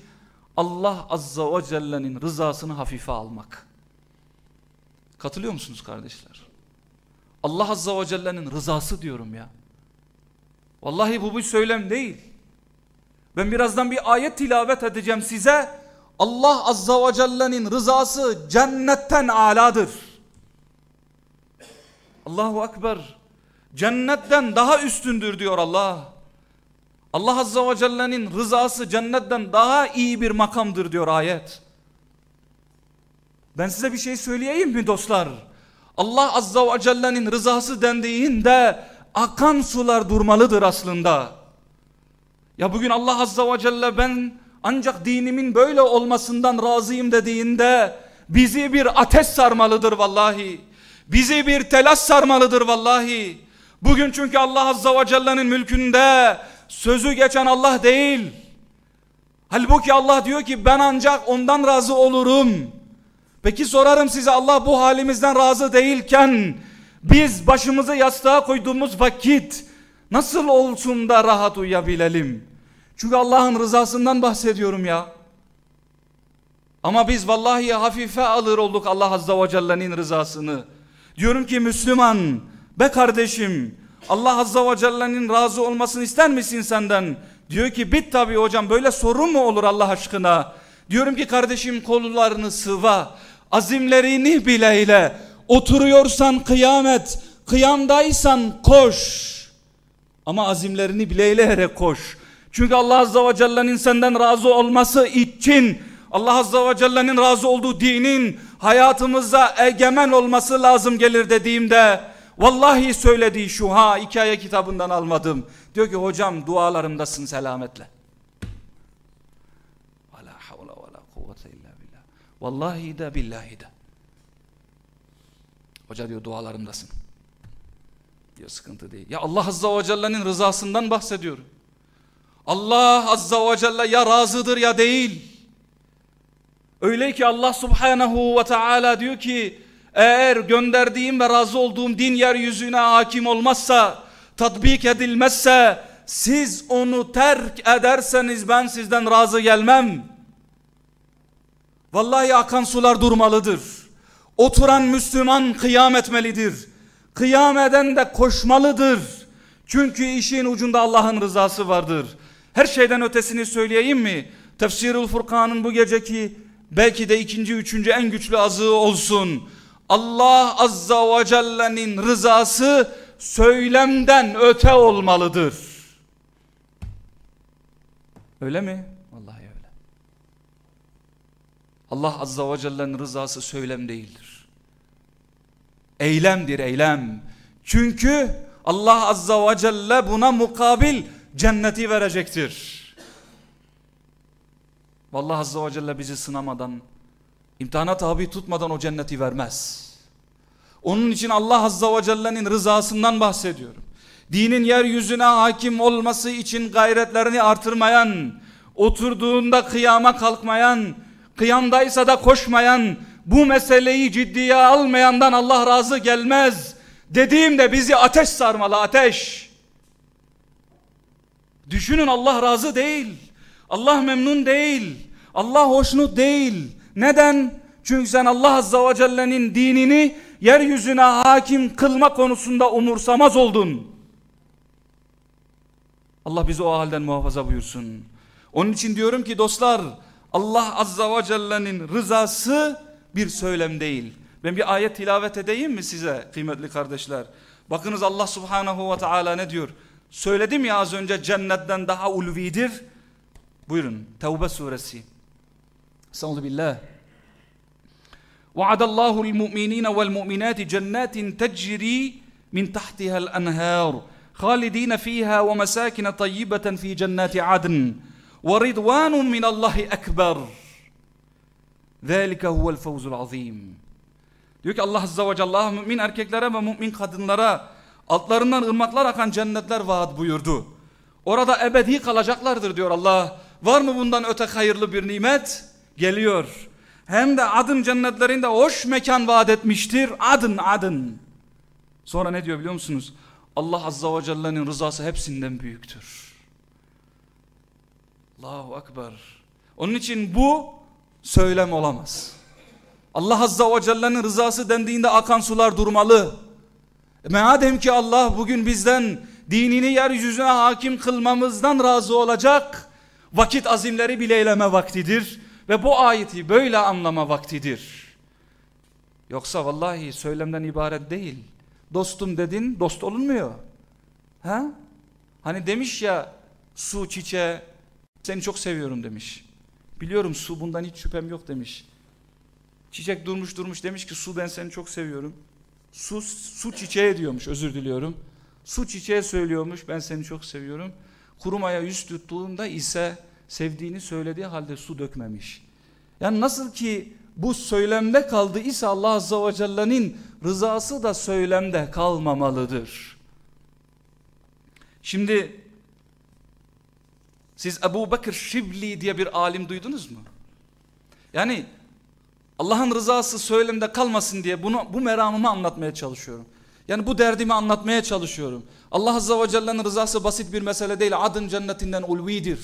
Allah Azza ve Celle'nin rızasını hafife almak. Katılıyor musunuz kardeşler? Allah Azza ve Celle'nin rızası diyorum ya. Vallahi bu bir söylem değil. Ben birazdan bir ayet tilavet edeceğim size. Allah Azza ve Celle'nin rızası cennetten aladır. Allahu Ekber. Cennetten daha üstündür diyor Allah. Allah Azza ve Celle'nin rızası cennetten daha iyi bir makamdır diyor ayet. Ben size bir şey söyleyeyim mi dostlar? Allah Azza ve Celle'nin rızası dendiğinde akan sular durmalıdır aslında. Ya bugün Allah Azza ve Celle ben ancak dinimin böyle olmasından razıyım dediğinde bizi bir ateş sarmalıdır vallahi. Bizi bir telaş sarmalıdır vallahi. Bugün çünkü Allah Azza ve Celle'nin mülkünde sözü geçen Allah değil. Halbuki Allah diyor ki ben ancak ondan razı olurum. Peki sorarım size Allah bu halimizden razı değilken biz başımızı yastığa koyduğumuz vakit nasıl olsun da rahat uyuyabilelim? Çünkü Allah'ın rızasından bahsediyorum ya. Ama biz vallahi hafife alır olduk Allah Azza ve Celle'nin rızasını. Diyorum ki Müslüman, be kardeşim, Allah Azza ve Celle'nin razı olmasını ister misin senden? Diyor ki bit tabi hocam böyle sorun mu olur Allah aşkına? Diyorum ki kardeşim kollarını sıva, azimlerini bileyle. Oturuyorsan kıyamet, kıyamdaysan koş. Ama azimlerini bileyleyerek koş. Çünkü Allah Azza ve Celle'nin senden razı olması için Allah Azza ve Celle'nin razı olduğu dinin hayatımıza egemen olması lazım gelir dediğimde vallahi söylediği şu ha hikaye kitabından almadım. Diyor ki hocam dualarımdasın selametle. Ve la havle ve la kuvvete illa billah. Vallahi de billahi de. Hoca diyor dualarımdasın. Diyor sıkıntı değil. Ya Allah Azza ve Celle'nin rızasından bahsediyorum. Allah Azza ve Celle ya razıdır ya değil. Öyle ki Allah Subhanahu ve Teala diyor ki eğer gönderdiğim ve razı olduğum din yeryüzüne hakim olmazsa, tatbik edilmezse, siz onu terk ederseniz ben sizden razı gelmem. Vallahi akan sular durmalıdır. Oturan Müslüman kıyam etmelidir. Kıyam eden de koşmalıdır. Çünkü işin ucunda Allah'ın rızası vardır. Her şeyden ötesini söyleyeyim mi? Tefsirul Furkan'ın bu geceki belki de ikinci, üçüncü en güçlü azığı olsun. Allah Azza ve Celle'nin rızası söylemden öte olmalıdır. Öyle mi? Vallahi öyle. Allah Azza ve Celle'nin rızası söylem değildir. Eylemdir eylem. Çünkü Allah Azza ve Celle buna mukabil cenneti verecektir. Vallahi Azze ve Celle bizi sınamadan, imtihana tabi tutmadan o cenneti vermez. Onun için Allah Azze ve Celle'nin rızasından bahsediyorum. Dinin yeryüzüne hakim olması için gayretlerini artırmayan, oturduğunda kıyama kalkmayan, kıyamdaysa da koşmayan, bu meseleyi ciddiye almayandan Allah razı gelmez. Dediğimde bizi ateş sarmalı ateş. Düşünün Allah razı değil. Allah memnun değil. Allah hoşnut değil. Neden? Çünkü sen Allah Azza ve Celle'nin dinini yeryüzüne hakim kılma konusunda umursamaz oldun. Allah bizi o halden muhafaza buyursun. Onun için diyorum ki dostlar Allah Azza ve Celle'nin rızası bir söylem değil. Ben bir ayet tilavet edeyim mi size kıymetli kardeşler? Bakınız Allah Subhanahu ve Teala ne diyor? Söyledim ya az önce cennetten daha ulvidir. Buyurun Tevbe suresi. Estağfurullah billah. وعد الله المؤمنين والمؤمنات جنات تجري من تحتها الأنهار خالدين فيها ومساكن طيبة في جنات عدن ورضوان من الله أكبر ذلك هو الفوز العظيم Diyor ki Allah Azze ve Celle mümin erkeklere ve mümin kadınlara altlarından ırmaklar akan cennetler vaat buyurdu. Orada ebedi kalacaklardır diyor Allah. Var mı bundan öte hayırlı bir nimet? Geliyor. Hem de adın cennetlerinde hoş mekan vaat etmiştir. Adın adın. Sonra ne diyor biliyor musunuz? Allah Azza ve Celle'nin rızası hepsinden büyüktür. Allahu Ekber. Onun için bu söylem olamaz. Allah Azza ve Celle'nin rızası dendiğinde akan sular durmalı. E madem ki Allah bugün bizden dinini yeryüzüne hakim kılmamızdan razı olacak, vakit azimleri bile eyleme vaktidir. Ve bu ayeti böyle anlama vaktidir. Yoksa vallahi söylemden ibaret değil. Dostum dedin dost olunmuyor. Ha? Hani demiş ya su çiçeğe seni çok seviyorum demiş. Biliyorum su bundan hiç şüphem yok demiş. Çiçek durmuş durmuş demiş ki su ben seni çok seviyorum. Su, su çiçeğe diyormuş özür diliyorum. Su çiçeğe söylüyormuş ben seni çok seviyorum. Kurumaya yüz tuttuğunda ise sevdiğini söylediği halde su dökmemiş. Yani nasıl ki bu söylemde kaldı ise Allah Azze ve Celle'nin rızası da söylemde kalmamalıdır. Şimdi siz Ebu Bekir Şibli diye bir alim duydunuz mu? Yani Allah'ın rızası söylemde kalmasın diye bunu bu meramımı anlatmaya çalışıyorum. Yani bu derdimi anlatmaya çalışıyorum. Allah Azze ve Celle'nin rızası basit bir mesele değil. Adın cennetinden ulvidir.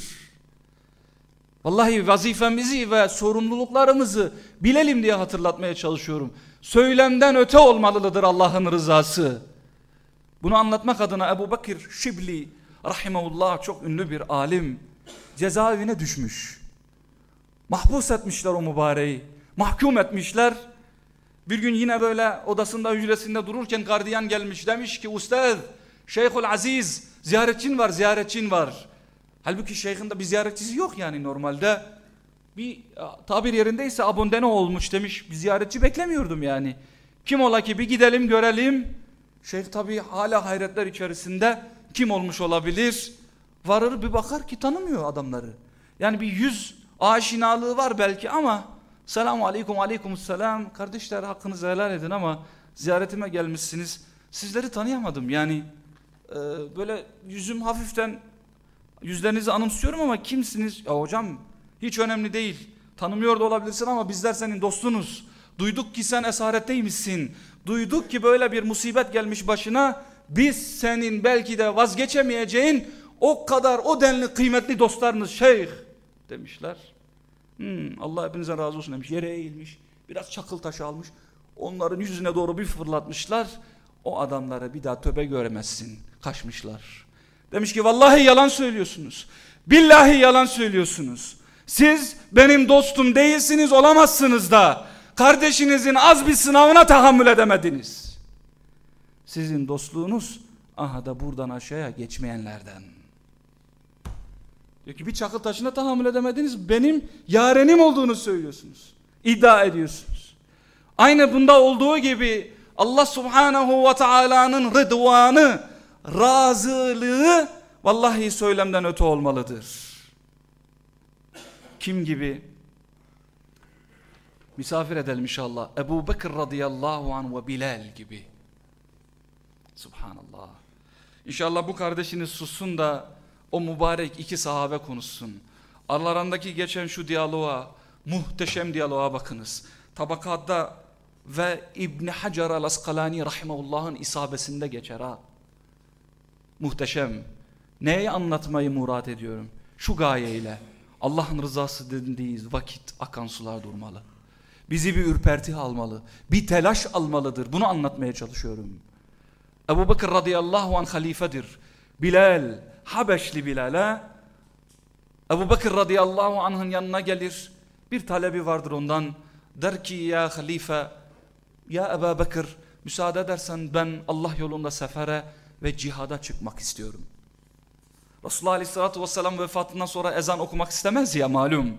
Vallahi vazifemizi ve sorumluluklarımızı bilelim diye hatırlatmaya çalışıyorum. Söylemden öte olmalıdır Allah'ın rızası. Bunu anlatmak adına Ebu Bakır Şibli rahimahullah çok ünlü bir alim cezaevine düşmüş. Mahpus etmişler o mübareği. Mahkum etmişler. Bir gün yine böyle odasında hücresinde dururken gardiyan gelmiş demiş ki Ustaz Şeyhul Aziz ziyaretçin var ziyaretçin var. Halbuki şeyhin de bir ziyaretçisi yok yani normalde. Bir tabir yerindeyse abondene olmuş demiş. Bir ziyaretçi beklemiyordum yani. Kim ola ki bir gidelim görelim. Şeyh tabi hala hayretler içerisinde kim olmuş olabilir? Varır bir bakar ki tanımıyor adamları. Yani bir yüz aşinalığı var belki ama selamu aleyküm aleyküm selam kardeşler hakkınızı helal edin ama ziyaretime gelmişsiniz. Sizleri tanıyamadım yani e, böyle yüzüm hafiften Yüzlerinizi anımsıyorum ama kimsiniz? Ya hocam hiç önemli değil. Tanımıyor da olabilirsin ama bizler senin dostunuz. Duyduk ki sen esaretteymişsin. Duyduk ki böyle bir musibet gelmiş başına. Biz senin belki de vazgeçemeyeceğin o kadar o denli kıymetli dostlarınız şeyh demişler. Hmm, Allah hepinizden razı olsun demiş. Yere eğilmiş. Biraz çakıl taşı almış. Onların yüzüne doğru bir fırlatmışlar. O adamlara bir daha töbe göremezsin. Kaçmışlar. Demiş ki vallahi yalan söylüyorsunuz. Billahi yalan söylüyorsunuz. Siz benim dostum değilsiniz olamazsınız da kardeşinizin az bir sınavına tahammül edemediniz. Sizin dostluğunuz aha da buradan aşağıya geçmeyenlerden. Diyor ki bir çakıl taşına tahammül edemediniz benim yarenim olduğunu söylüyorsunuz. İddia ediyorsunuz. Aynı bunda olduğu gibi Allah subhanahu ve taala'nın rıdvanı razılığı vallahi söylemden öte olmalıdır. Kim gibi? Misafir edelim inşallah. Ebu Bekir radıyallahu anh ve Bilal gibi. Subhanallah. İnşallah bu kardeşiniz sussun da o mübarek iki sahabe konuşsun. Aralarındaki geçen şu diyaloğa, muhteşem diyaloğa bakınız. Tabakatta ve İbn Hacer al-Asqalani rahimahullah'ın isabesinde geçer ha. Muhteşem. Neyi anlatmayı murat ediyorum? Şu gayeyle. Allah'ın rızası dediğiz vakit akan sular durmalı. Bizi bir ürperti almalı. Bir telaş almalıdır. Bunu anlatmaya çalışıyorum. Ebu Bekir radıyallahu anh halifedir. Bilal, Habeşli Bilal'e Ebu Bekir radıyallahu anh'ın yanına gelir. Bir talebi vardır ondan. Der ki ya halife, ya Ebu Bekir müsaade edersen ben Allah yolunda sefere ve cihada çıkmak istiyorum. Resulullah Aleyhisselatü Vesselam vefatından sonra ezan okumak istemez ya malum.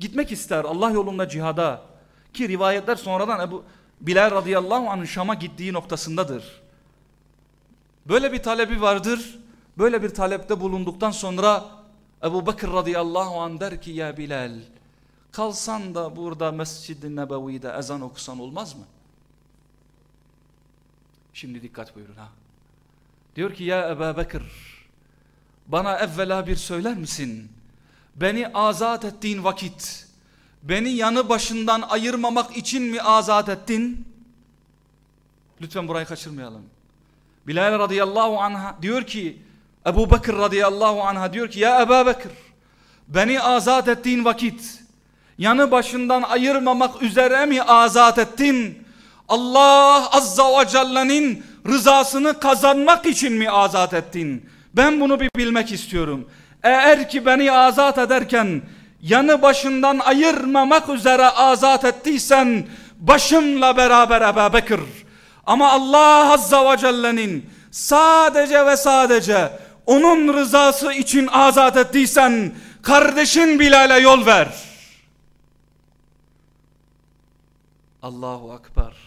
Gitmek ister Allah yolunda cihada. Ki rivayetler sonradan Ebu Bilal radıyallahu anh'ın Şam'a gittiği noktasındadır. Böyle bir talebi vardır. Böyle bir talepte bulunduktan sonra Ebu Bekir radıyallahu anh der ki ya Bilal kalsan da burada Mescid-i Nebevi'de ezan okusan olmaz mı? Şimdi dikkat buyurun ha. Diyor ki ya Ebu Bekir bana evvela bir söyler misin? Beni azat ettiğin vakit beni yanı başından ayırmamak için mi azat ettin? Lütfen burayı kaçırmayalım. Bilal radıyallahu anha diyor ki Ebu Bekir radıyallahu anha diyor ki ya Ebu Bekir beni azat ettiğin vakit yanı başından ayırmamak üzere mi azat ettin? Allah azza ve celle'nin rızasını kazanmak için mi azat ettin? Ben bunu bir bilmek istiyorum. Eğer ki beni azat ederken yanı başından ayırmamak üzere azat ettiysen başımla beraber Ebu Bekir. Ama Allah Azza ve Celle'nin sadece ve sadece onun rızası için azat ettiysen kardeşin Bilal'e yol ver. Allahu Akbar.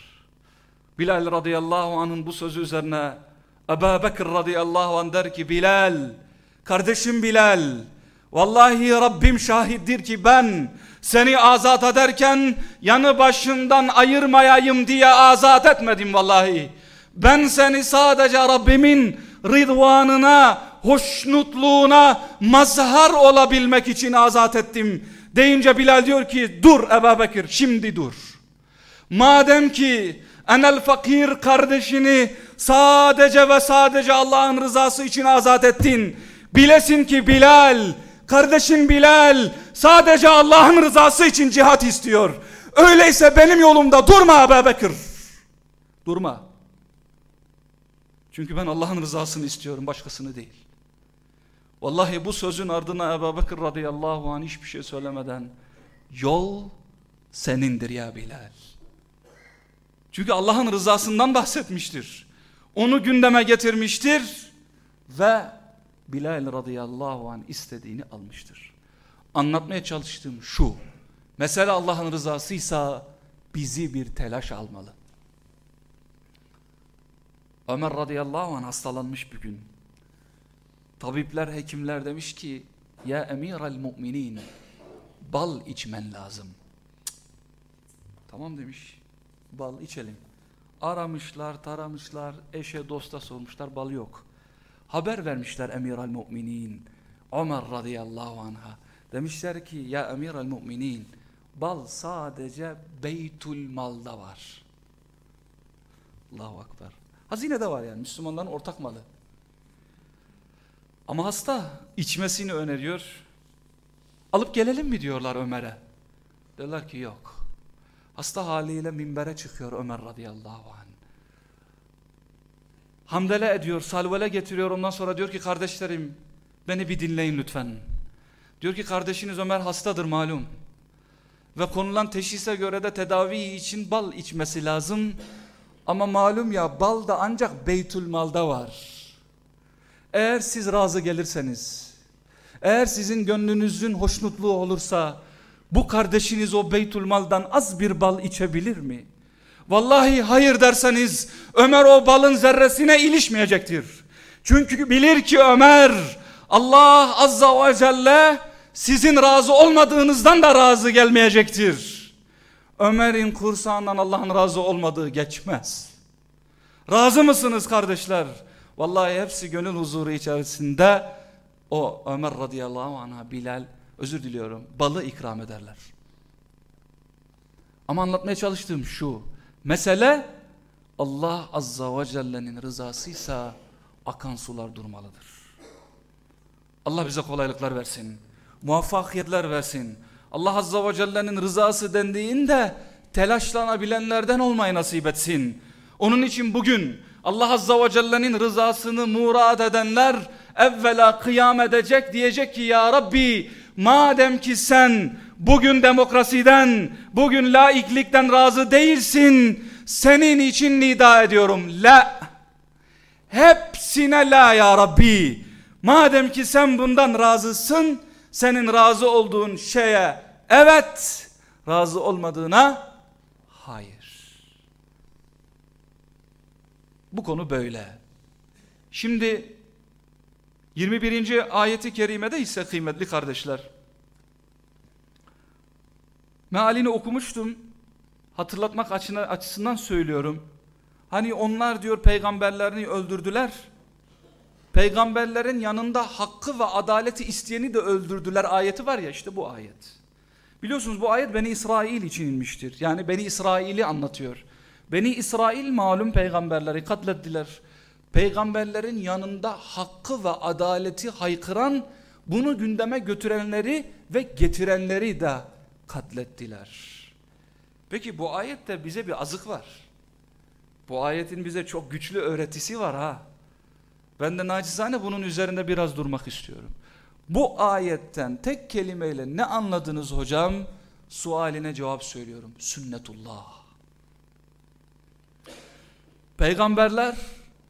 Bilal radıyallahu anh'ın bu sözü üzerine Ebu Bekir radıyallahu anh der ki Bilal, kardeşim Bilal, vallahi Rabbim şahittir ki ben seni azat ederken yanı başından ayırmayayım diye azat etmedim vallahi. Ben seni sadece Rabbimin rıdvanına, hoşnutluğuna mazhar olabilmek için azat ettim. Deyince Bilal diyor ki dur Ebu Bekir şimdi dur. Madem ki enel fakir kardeşini sadece ve sadece Allah'ın rızası için azat ettin. Bilesin ki Bilal, kardeşin Bilal sadece Allah'ın rızası için cihat istiyor. Öyleyse benim yolumda durma Ebu Bekir. Durma. Çünkü ben Allah'ın rızasını istiyorum başkasını değil. Vallahi bu sözün ardına Ebu Bekir radıyallahu anh hiçbir şey söylemeden yol senindir ya Bilal. Çünkü Allah'ın rızasından bahsetmiştir. Onu gündeme getirmiştir ve Bilal radıyallahu anh istediğini almıştır. Anlatmaya çalıştığım şu. Mesela Allah'ın rızasıysa bizi bir telaş almalı. Ömer radıyallahu anh hastalanmış bir gün. Tabipler, hekimler demiş ki ya emiral müminin bal içmen lazım. Cık. Tamam demiş bal içelim. Aramışlar, taramışlar, eşe dosta sormuşlar, bal yok. Haber vermişler emiral müminin Ömer radıyallahu anh'a. Demişler ki ya emiral müminin bal sadece beytül malda var. Allahu akbar. Hazine de var yani Müslümanların ortak malı. Ama hasta içmesini öneriyor. Alıp gelelim mi diyorlar Ömer'e. Diyorlar ki yok. Hasta haliyle minbere çıkıyor Ömer radıyallahu anh. Hamdele ediyor, salvele getiriyor. Ondan sonra diyor ki kardeşlerim beni bir dinleyin lütfen. Diyor ki kardeşiniz Ömer hastadır malum. Ve konulan teşhise göre de tedavi için bal içmesi lazım. Ama malum ya bal da ancak Beytül Mal'da var. Eğer siz razı gelirseniz, eğer sizin gönlünüzün hoşnutluğu olursa bu kardeşiniz o Beytül Mal'dan az bir bal içebilir mi? Vallahi hayır derseniz Ömer o balın zerresine ilişmeyecektir. Çünkü bilir ki Ömer Allah Azza ve Celle sizin razı olmadığınızdan da razı gelmeyecektir. Ömer'in kursağından Allah'ın razı olmadığı geçmez. Razı mısınız kardeşler? Vallahi hepsi gönül huzuru içerisinde o Ömer radıyallahu anh'a Bilal özür diliyorum balı ikram ederler. Ama anlatmaya çalıştığım şu mesele Allah azza ve celle'nin rızasıysa akan sular durmalıdır. Allah bize kolaylıklar versin. Muvaffakiyetler versin. Allah azza ve celle'nin rızası dendiğinde telaşlanabilenlerden olmayı nasip etsin. Onun için bugün Allah azza ve celle'nin rızasını murad edenler evvela kıyam edecek diyecek ki ya Rabbi madem ki sen bugün demokrasiden bugün laiklikten razı değilsin senin için nida ediyorum. La. Hepsine la ya Rabbi. Madem ki sen bundan razısın senin razı olduğun şeye evet razı olmadığına hayır. Bu konu böyle. Şimdi 21. ayeti kerimede ise kıymetli kardeşler. Mealini okumuştum. Hatırlatmak açısından söylüyorum. Hani onlar diyor peygamberlerini öldürdüler. Peygamberlerin yanında hakkı ve adaleti isteyeni de öldürdüler ayeti var ya işte bu ayet. Biliyorsunuz bu ayet Beni İsrail için inmiştir. Yani Beni İsrail'i anlatıyor. Beni İsrail malum peygamberleri katlettiler. Peygamberlerin yanında hakkı ve adaleti haykıran, bunu gündeme götürenleri ve getirenleri de katlettiler. Peki bu ayette bize bir azık var. Bu ayetin bize çok güçlü öğretisi var ha. Ben de nacizane bunun üzerinde biraz durmak istiyorum. Bu ayetten tek kelimeyle ne anladınız hocam? Sualine cevap söylüyorum. Sünnetullah. Peygamberler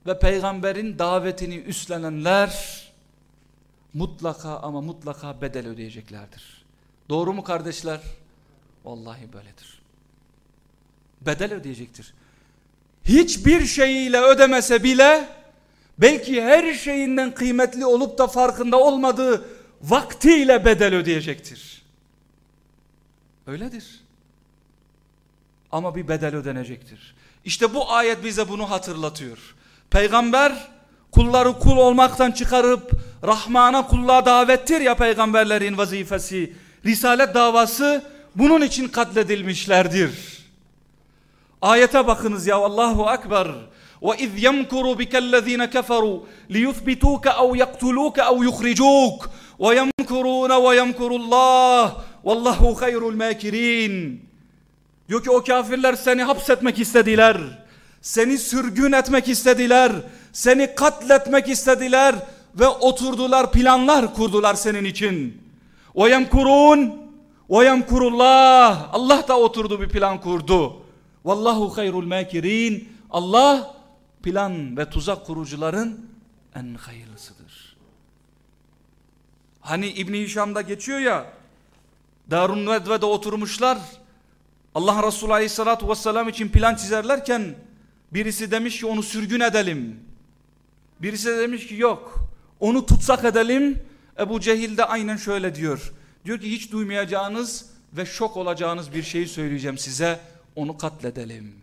ve peygamberin davetini üstlenenler mutlaka ama mutlaka bedel ödeyeceklerdir. Doğru mu kardeşler? Vallahi böyledir. Bedel ödeyecektir. Hiçbir şeyiyle ödemese bile belki her şeyinden kıymetli olup da farkında olmadığı vaktiyle bedel ödeyecektir. Öyledir. Ama bir bedel ödenecektir. İşte bu ayet bize bunu hatırlatıyor. Peygamber kulları kul olmaktan çıkarıp Rahman'a kulluğa davettir ya peygamberlerin vazifesi. Risalet davası bunun için katledilmişlerdir. Ayete bakınız ya Allahu Ekber. وَاِذْ يَمْكُرُ بِكَ الَّذ۪ينَ كَفَرُوا لِيُثْبِتُوكَ اَوْ يَقْتُلُوكَ اَوْ يُخْرِجُوكَ وَيَمْكُرُونَ وَيَمْكُرُ اللّٰهِ وَاللّٰهُ خَيْرُ الْمَاكِرِينَ Diyor ki o kafirler seni hapsetmek istediler. Seni sürgün etmek istediler. Seni katletmek istediler. Ve oturdular planlar kurdular senin için. O yemkurun. O yemkurullah. Allah da oturdu bir plan kurdu. Vallahu hayrul makirin. Allah plan ve tuzak kurucuların en hayırlısıdır. Hani İbni Hişam'da geçiyor ya Darun Nedve'de oturmuşlar Allah Resulü Aleyhisselatü Vesselam için plan çizerlerken birisi demiş ki onu sürgün edelim. Birisi de demiş ki yok onu tutsak edelim. Ebu Cehil de aynen şöyle diyor. Diyor ki hiç duymayacağınız ve şok olacağınız bir şeyi söyleyeceğim size. Onu katledelim.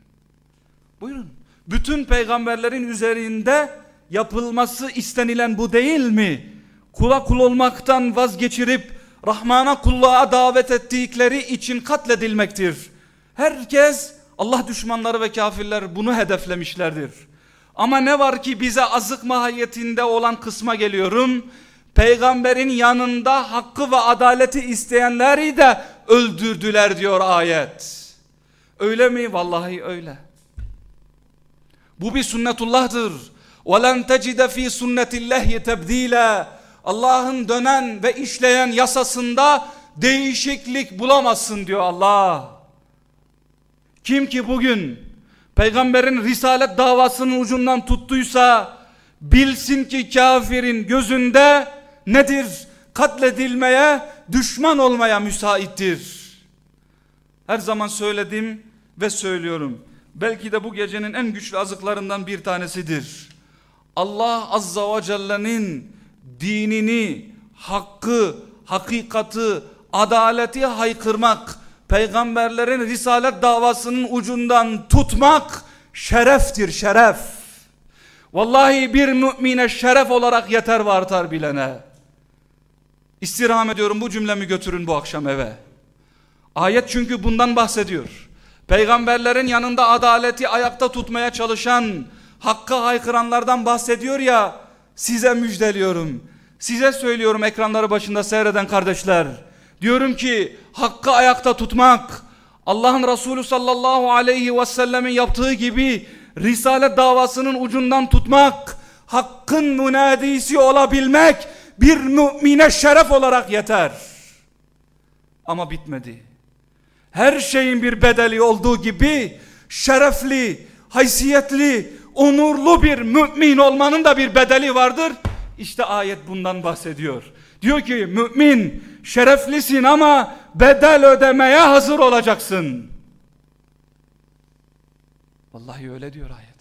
Buyurun. Bütün peygamberlerin üzerinde yapılması istenilen bu değil mi? Kula kul olmaktan vazgeçirip Rahman'a kulluğa davet ettikleri için katledilmektir. Herkes Allah düşmanları ve kafirler bunu hedeflemişlerdir. Ama ne var ki bize azık mahiyetinde olan kısma geliyorum. Peygamberin yanında hakkı ve adaleti isteyenleri de öldürdüler diyor ayet. Öyle mi? Vallahi öyle. Bu bir sünnetullah'tır. وَلَنْ تَجِدَ ف۪ي سُنَّةِ اللّٰهِ تَبْد۪يلًا Allah'ın dönen ve işleyen yasasında değişiklik bulamazsın diyor Allah. Kim ki bugün peygamberin risalet davasının ucundan tuttuysa bilsin ki kafirin gözünde nedir? Katledilmeye, düşman olmaya müsaittir. Her zaman söyledim ve söylüyorum. Belki de bu gecenin en güçlü azıklarından bir tanesidir. Allah Azza ve Celle'nin dinini, hakkı, hakikati, adaleti haykırmak, peygamberlerin risalet davasının ucundan tutmak şereftir şeref. Vallahi bir mümine şeref olarak yeter ve artar bilene. İstirham ediyorum bu cümlemi götürün bu akşam eve. Ayet çünkü bundan bahsediyor. Peygamberlerin yanında adaleti ayakta tutmaya çalışan, hakka haykıranlardan bahsediyor ya, size müjdeliyorum. Size söylüyorum ekranları başında seyreden kardeşler. Diyorum ki hakkı ayakta tutmak, Allah'ın Resulü sallallahu aleyhi ve sellemin yaptığı gibi Risalet davasının ucundan tutmak, hakkın münadisi olabilmek bir mümine şeref olarak yeter. Ama bitmedi. Her şeyin bir bedeli olduğu gibi şerefli, haysiyetli, onurlu bir mümin olmanın da bir bedeli vardır. İşte ayet bundan bahsediyor. Diyor ki mümin şereflisin ama bedel ödemeye hazır olacaksın. Vallahi öyle diyor ayet.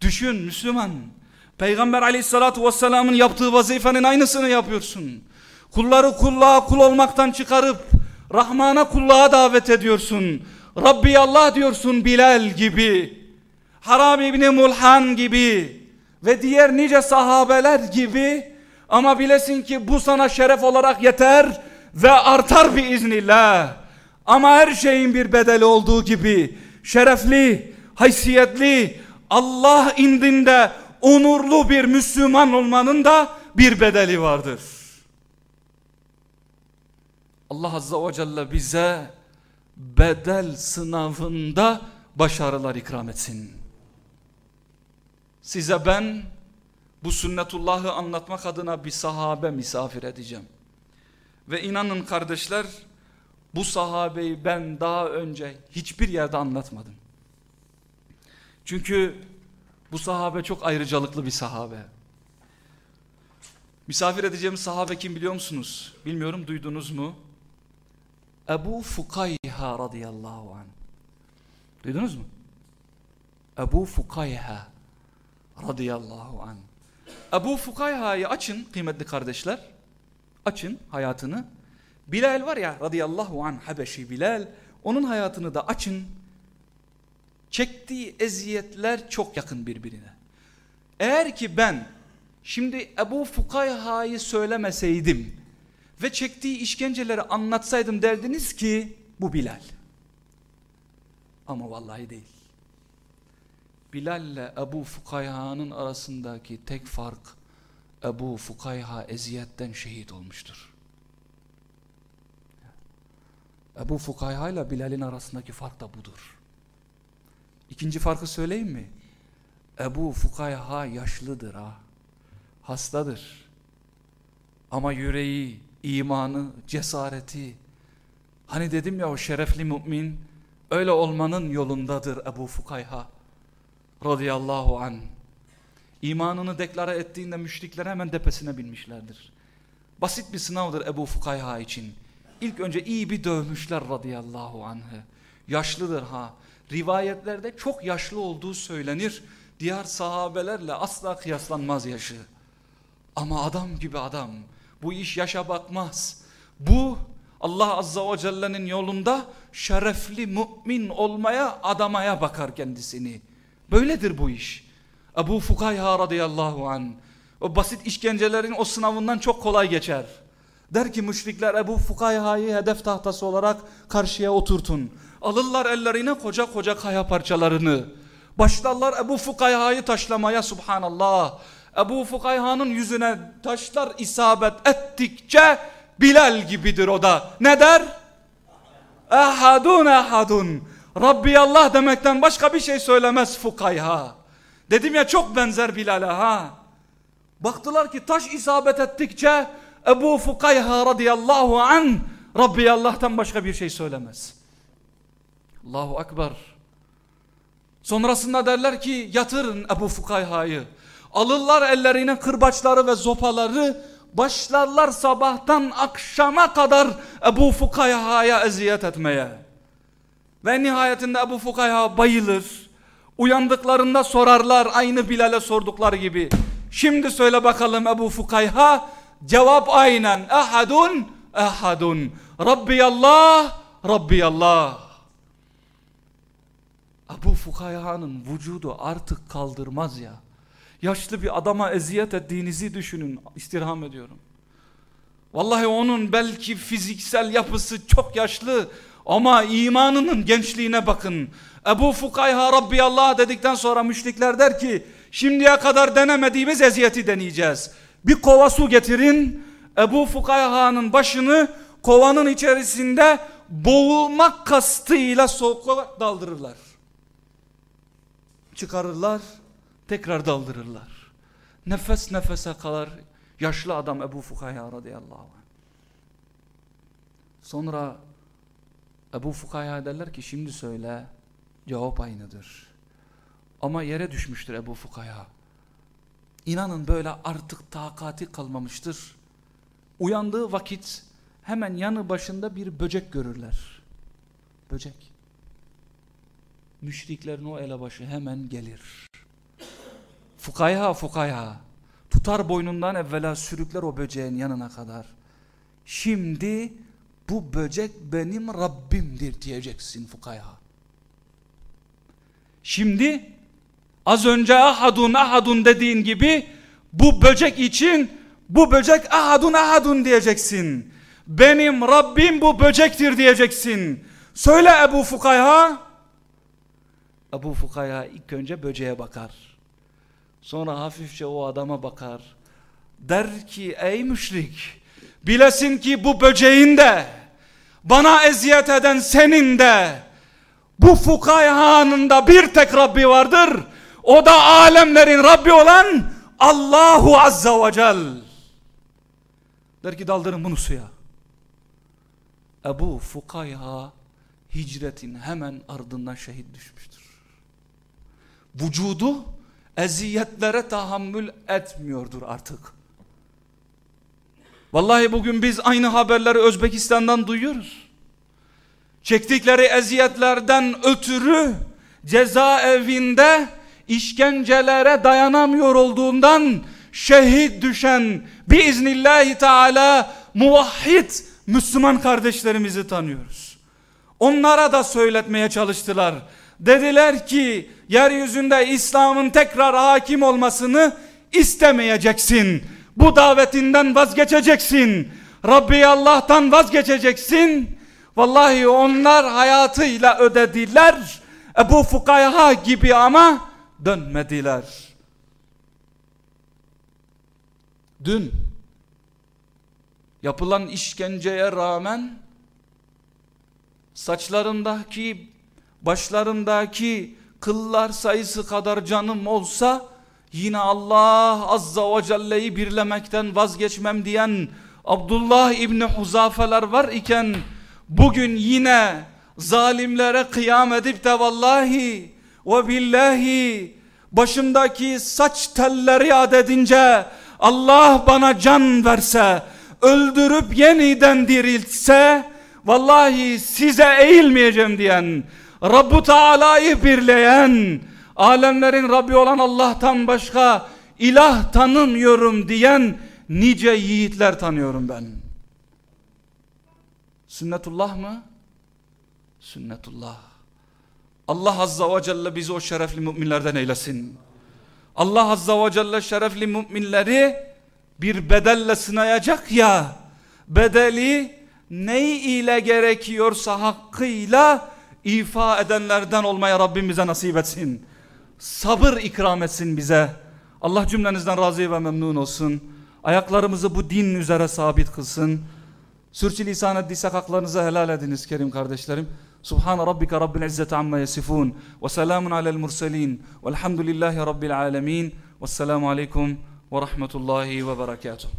Düşün Müslüman. Peygamber aleyhissalatu vesselamın yaptığı vazifenin aynısını yapıyorsun. Kulları kulluğa kul olmaktan çıkarıp Rahman'a kulluğa davet ediyorsun. Rabbi Allah diyorsun Bilal gibi. Haram İbni Mulhan gibi. Ve diğer nice sahabeler gibi. Ama bilesin ki bu sana şeref olarak yeter. Ve artar bir iznillah. Ama her şeyin bir bedeli olduğu gibi. Şerefli, haysiyetli, Allah indinde onurlu bir Müslüman olmanın da bir bedeli vardır. Allah Azza ve Celle bize bedel sınavında başarılar ikram etsin. Size ben bu sünnetullahı anlatmak adına bir sahabe misafir edeceğim. Ve inanın kardeşler bu sahabeyi ben daha önce hiçbir yerde anlatmadım. Çünkü Bu sahabe çok ayrıcalıklı bir sahabe. Misafir edeceğimiz sahabe kim biliyor musunuz? Bilmiyorum duydunuz mu? Ebu Fukayha radıyallahu anh. Duydunuz mu? Ebu Fukayha radıyallahu anh. Ebu Fukayha'yı açın kıymetli kardeşler. Açın hayatını. Bilal var ya radıyallahu anh Habeşi Bilal. Onun hayatını da açın. Çektiği eziyetler çok yakın birbirine. Eğer ki ben şimdi Ebu Fukayha'yı söylemeseydim ve çektiği işkenceleri anlatsaydım derdiniz ki bu Bilal. Ama vallahi değil. Bilal ile Ebu Fukayha'nın arasındaki tek fark Ebu Fukayha eziyetten şehit olmuştur. Ebu Fukayha ile Bilal'in arasındaki fark da budur. İkinci farkı söyleyeyim mi? Ebu Fukayha yaşlıdır ha. Hastadır. Ama yüreği, imanı, cesareti. Hani dedim ya o şerefli mümin öyle olmanın yolundadır Ebu Fukayha radıyallahu an. İmanını deklare ettiğinde müşrikler hemen tepesine binmişlerdir. Basit bir sınavdır Ebu Fukayha için. İlk önce iyi bir dövmüşler radıyallahu anh'ı. Yaşlıdır ha. Rivayetlerde çok yaşlı olduğu söylenir. Diğer sahabelerle asla kıyaslanmaz yaşı. Ama adam gibi adam. Bu iş yaşa bakmaz. Bu Allah Azza ve Celle'nin yolunda şerefli mümin olmaya adamaya bakar kendisini. Böyledir bu iş. Ebu Fukayha radıyallahu an. O basit işkencelerin o sınavından çok kolay geçer. Der ki müşrikler Ebu Fukayha'yı hedef tahtası olarak karşıya oturtun. Alırlar ellerine koca koca kaya parçalarını. Başlarlar Ebu Fukayha'yı taşlamaya subhanallah. Ebu Fukayha'nın yüzüne taşlar isabet ettikçe Bilal gibidir o da. Ne der? Ehadun ehadun. Rabbi Allah demekten başka bir şey söylemez Fukayha. Dedim ya çok benzer Bilal'e ha. Baktılar ki taş isabet ettikçe Ebu Fukayha radıyallahu an Rabbi Allah'tan başka bir şey söylemez. Allahu Ekber. Sonrasında derler ki yatırın Ebu Fukayha'yı. Alırlar ellerine kırbaçları ve zopaları başlarlar sabahtan akşama kadar Ebu Fukayha'ya eziyet etmeye. Ve nihayetinde Ebu Fukayha bayılır. Uyandıklarında sorarlar aynı Bilal'e sordukları gibi. Şimdi söyle bakalım Ebu Fukayha cevap aynen ehadun ehadun Rabbiyallah Rabbiyallah Ebu Fukayha'nın vücudu artık kaldırmaz ya. Yaşlı bir adama eziyet ettiğinizi düşünün. istirham ediyorum. Vallahi onun belki fiziksel yapısı çok yaşlı ama imanının gençliğine bakın. Ebu Fukayha Rabbi Allah dedikten sonra müşrikler der ki şimdiye kadar denemediğimiz eziyeti deneyeceğiz. Bir kova su getirin. Ebu Fukayha'nın başını kovanın içerisinde boğulmak kastıyla soğuğa daldırırlar. Çıkarırlar, tekrar daldırırlar. Nefes nefese kalır yaşlı adam Ebu Fukayha radıyallahu anh. Sonra Ebu Fukayha derler ki şimdi söyle cevap aynıdır. Ama yere düşmüştür Ebu Fukayha. İnanın böyle artık takati kalmamıştır. Uyandığı vakit hemen yanı başında bir böcek görürler. Böcek. Müşriklerin o elebaşı hemen gelir. Fukayha fukayha. Tutar boynundan evvela sürükler o böceğin yanına kadar. Şimdi bu böcek benim Rabbimdir diyeceksin fukayha. Şimdi az önce ahadun ahadun dediğin gibi bu böcek için bu böcek ahadun ahadun diyeceksin. Benim Rabbim bu böcektir diyeceksin. Söyle Ebu Fukayha. Ebu Fukayha ilk önce böceğe bakar. Sonra hafifçe o adama bakar. Der ki ey müşrik bilesin ki bu böceğin de bana eziyet eden senin de bu fukayhanın da bir tek Rabbi vardır. O da alemlerin Rabbi olan Allahu Azza ve Celle. Der ki daldırın bunu suya. Ebu Fukayha hicretin hemen ardından şehit düşmüştür. Vücudu eziyetlere tahammül etmiyordur artık. Vallahi bugün biz aynı haberleri Özbekistan'dan duyuyoruz. Çektikleri eziyetlerden ötürü cezaevinde işkencelere dayanamıyor olduğundan şehit düşen biiznillahü teala muvahhid Müslüman kardeşlerimizi tanıyoruz. Onlara da söyletmeye çalıştılar. Dediler ki yeryüzünde İslam'ın tekrar hakim olmasını istemeyeceksin. Bu davetinden vazgeçeceksin. Rabbi Allah'tan vazgeçeceksin. Vallahi onlar hayatıyla ödediler. Ebu Fukayha gibi ama dönmediler. Dün yapılan işkenceye rağmen saçlarındaki başlarındaki kıllar sayısı kadar canım olsa yine Allah azza ve celle'yi birlemekten vazgeçmem diyen Abdullah İbni Huzafeler var iken bugün yine zalimlere kıyam edip de vallahi ve billahi başımdaki saç telleri adedince Allah bana can verse öldürüp yeniden diriltse vallahi size eğilmeyeceğim diyen Rabbu Teala'yı birleyen alemlerin Rabbi olan Allah'tan başka ilah tanımıyorum diyen nice yiğitler tanıyorum ben. Sünnetullah mı? Sünnetullah. Allah Azza ve Celle bizi o şerefli müminlerden eylesin. Allah Azza ve Celle şerefli müminleri bir bedelle sınayacak ya bedeli ney ile gerekiyorsa hakkıyla ifa edenlerden olmaya Rabbimize nasip etsin sabır ikram etsin bize. Allah cümlenizden razı ve memnun olsun. Ayaklarımızı bu din üzere sabit kılsın. Sürçülisan ettiysek haklarınızı helal ediniz kerim kardeşlerim. Subhan rabbika rabbil izzeti amma yasifun ve selamun alel murselin velhamdülillahi rabbil alemin ve selamu aleyküm ve rahmetullahi ve berekatuhu.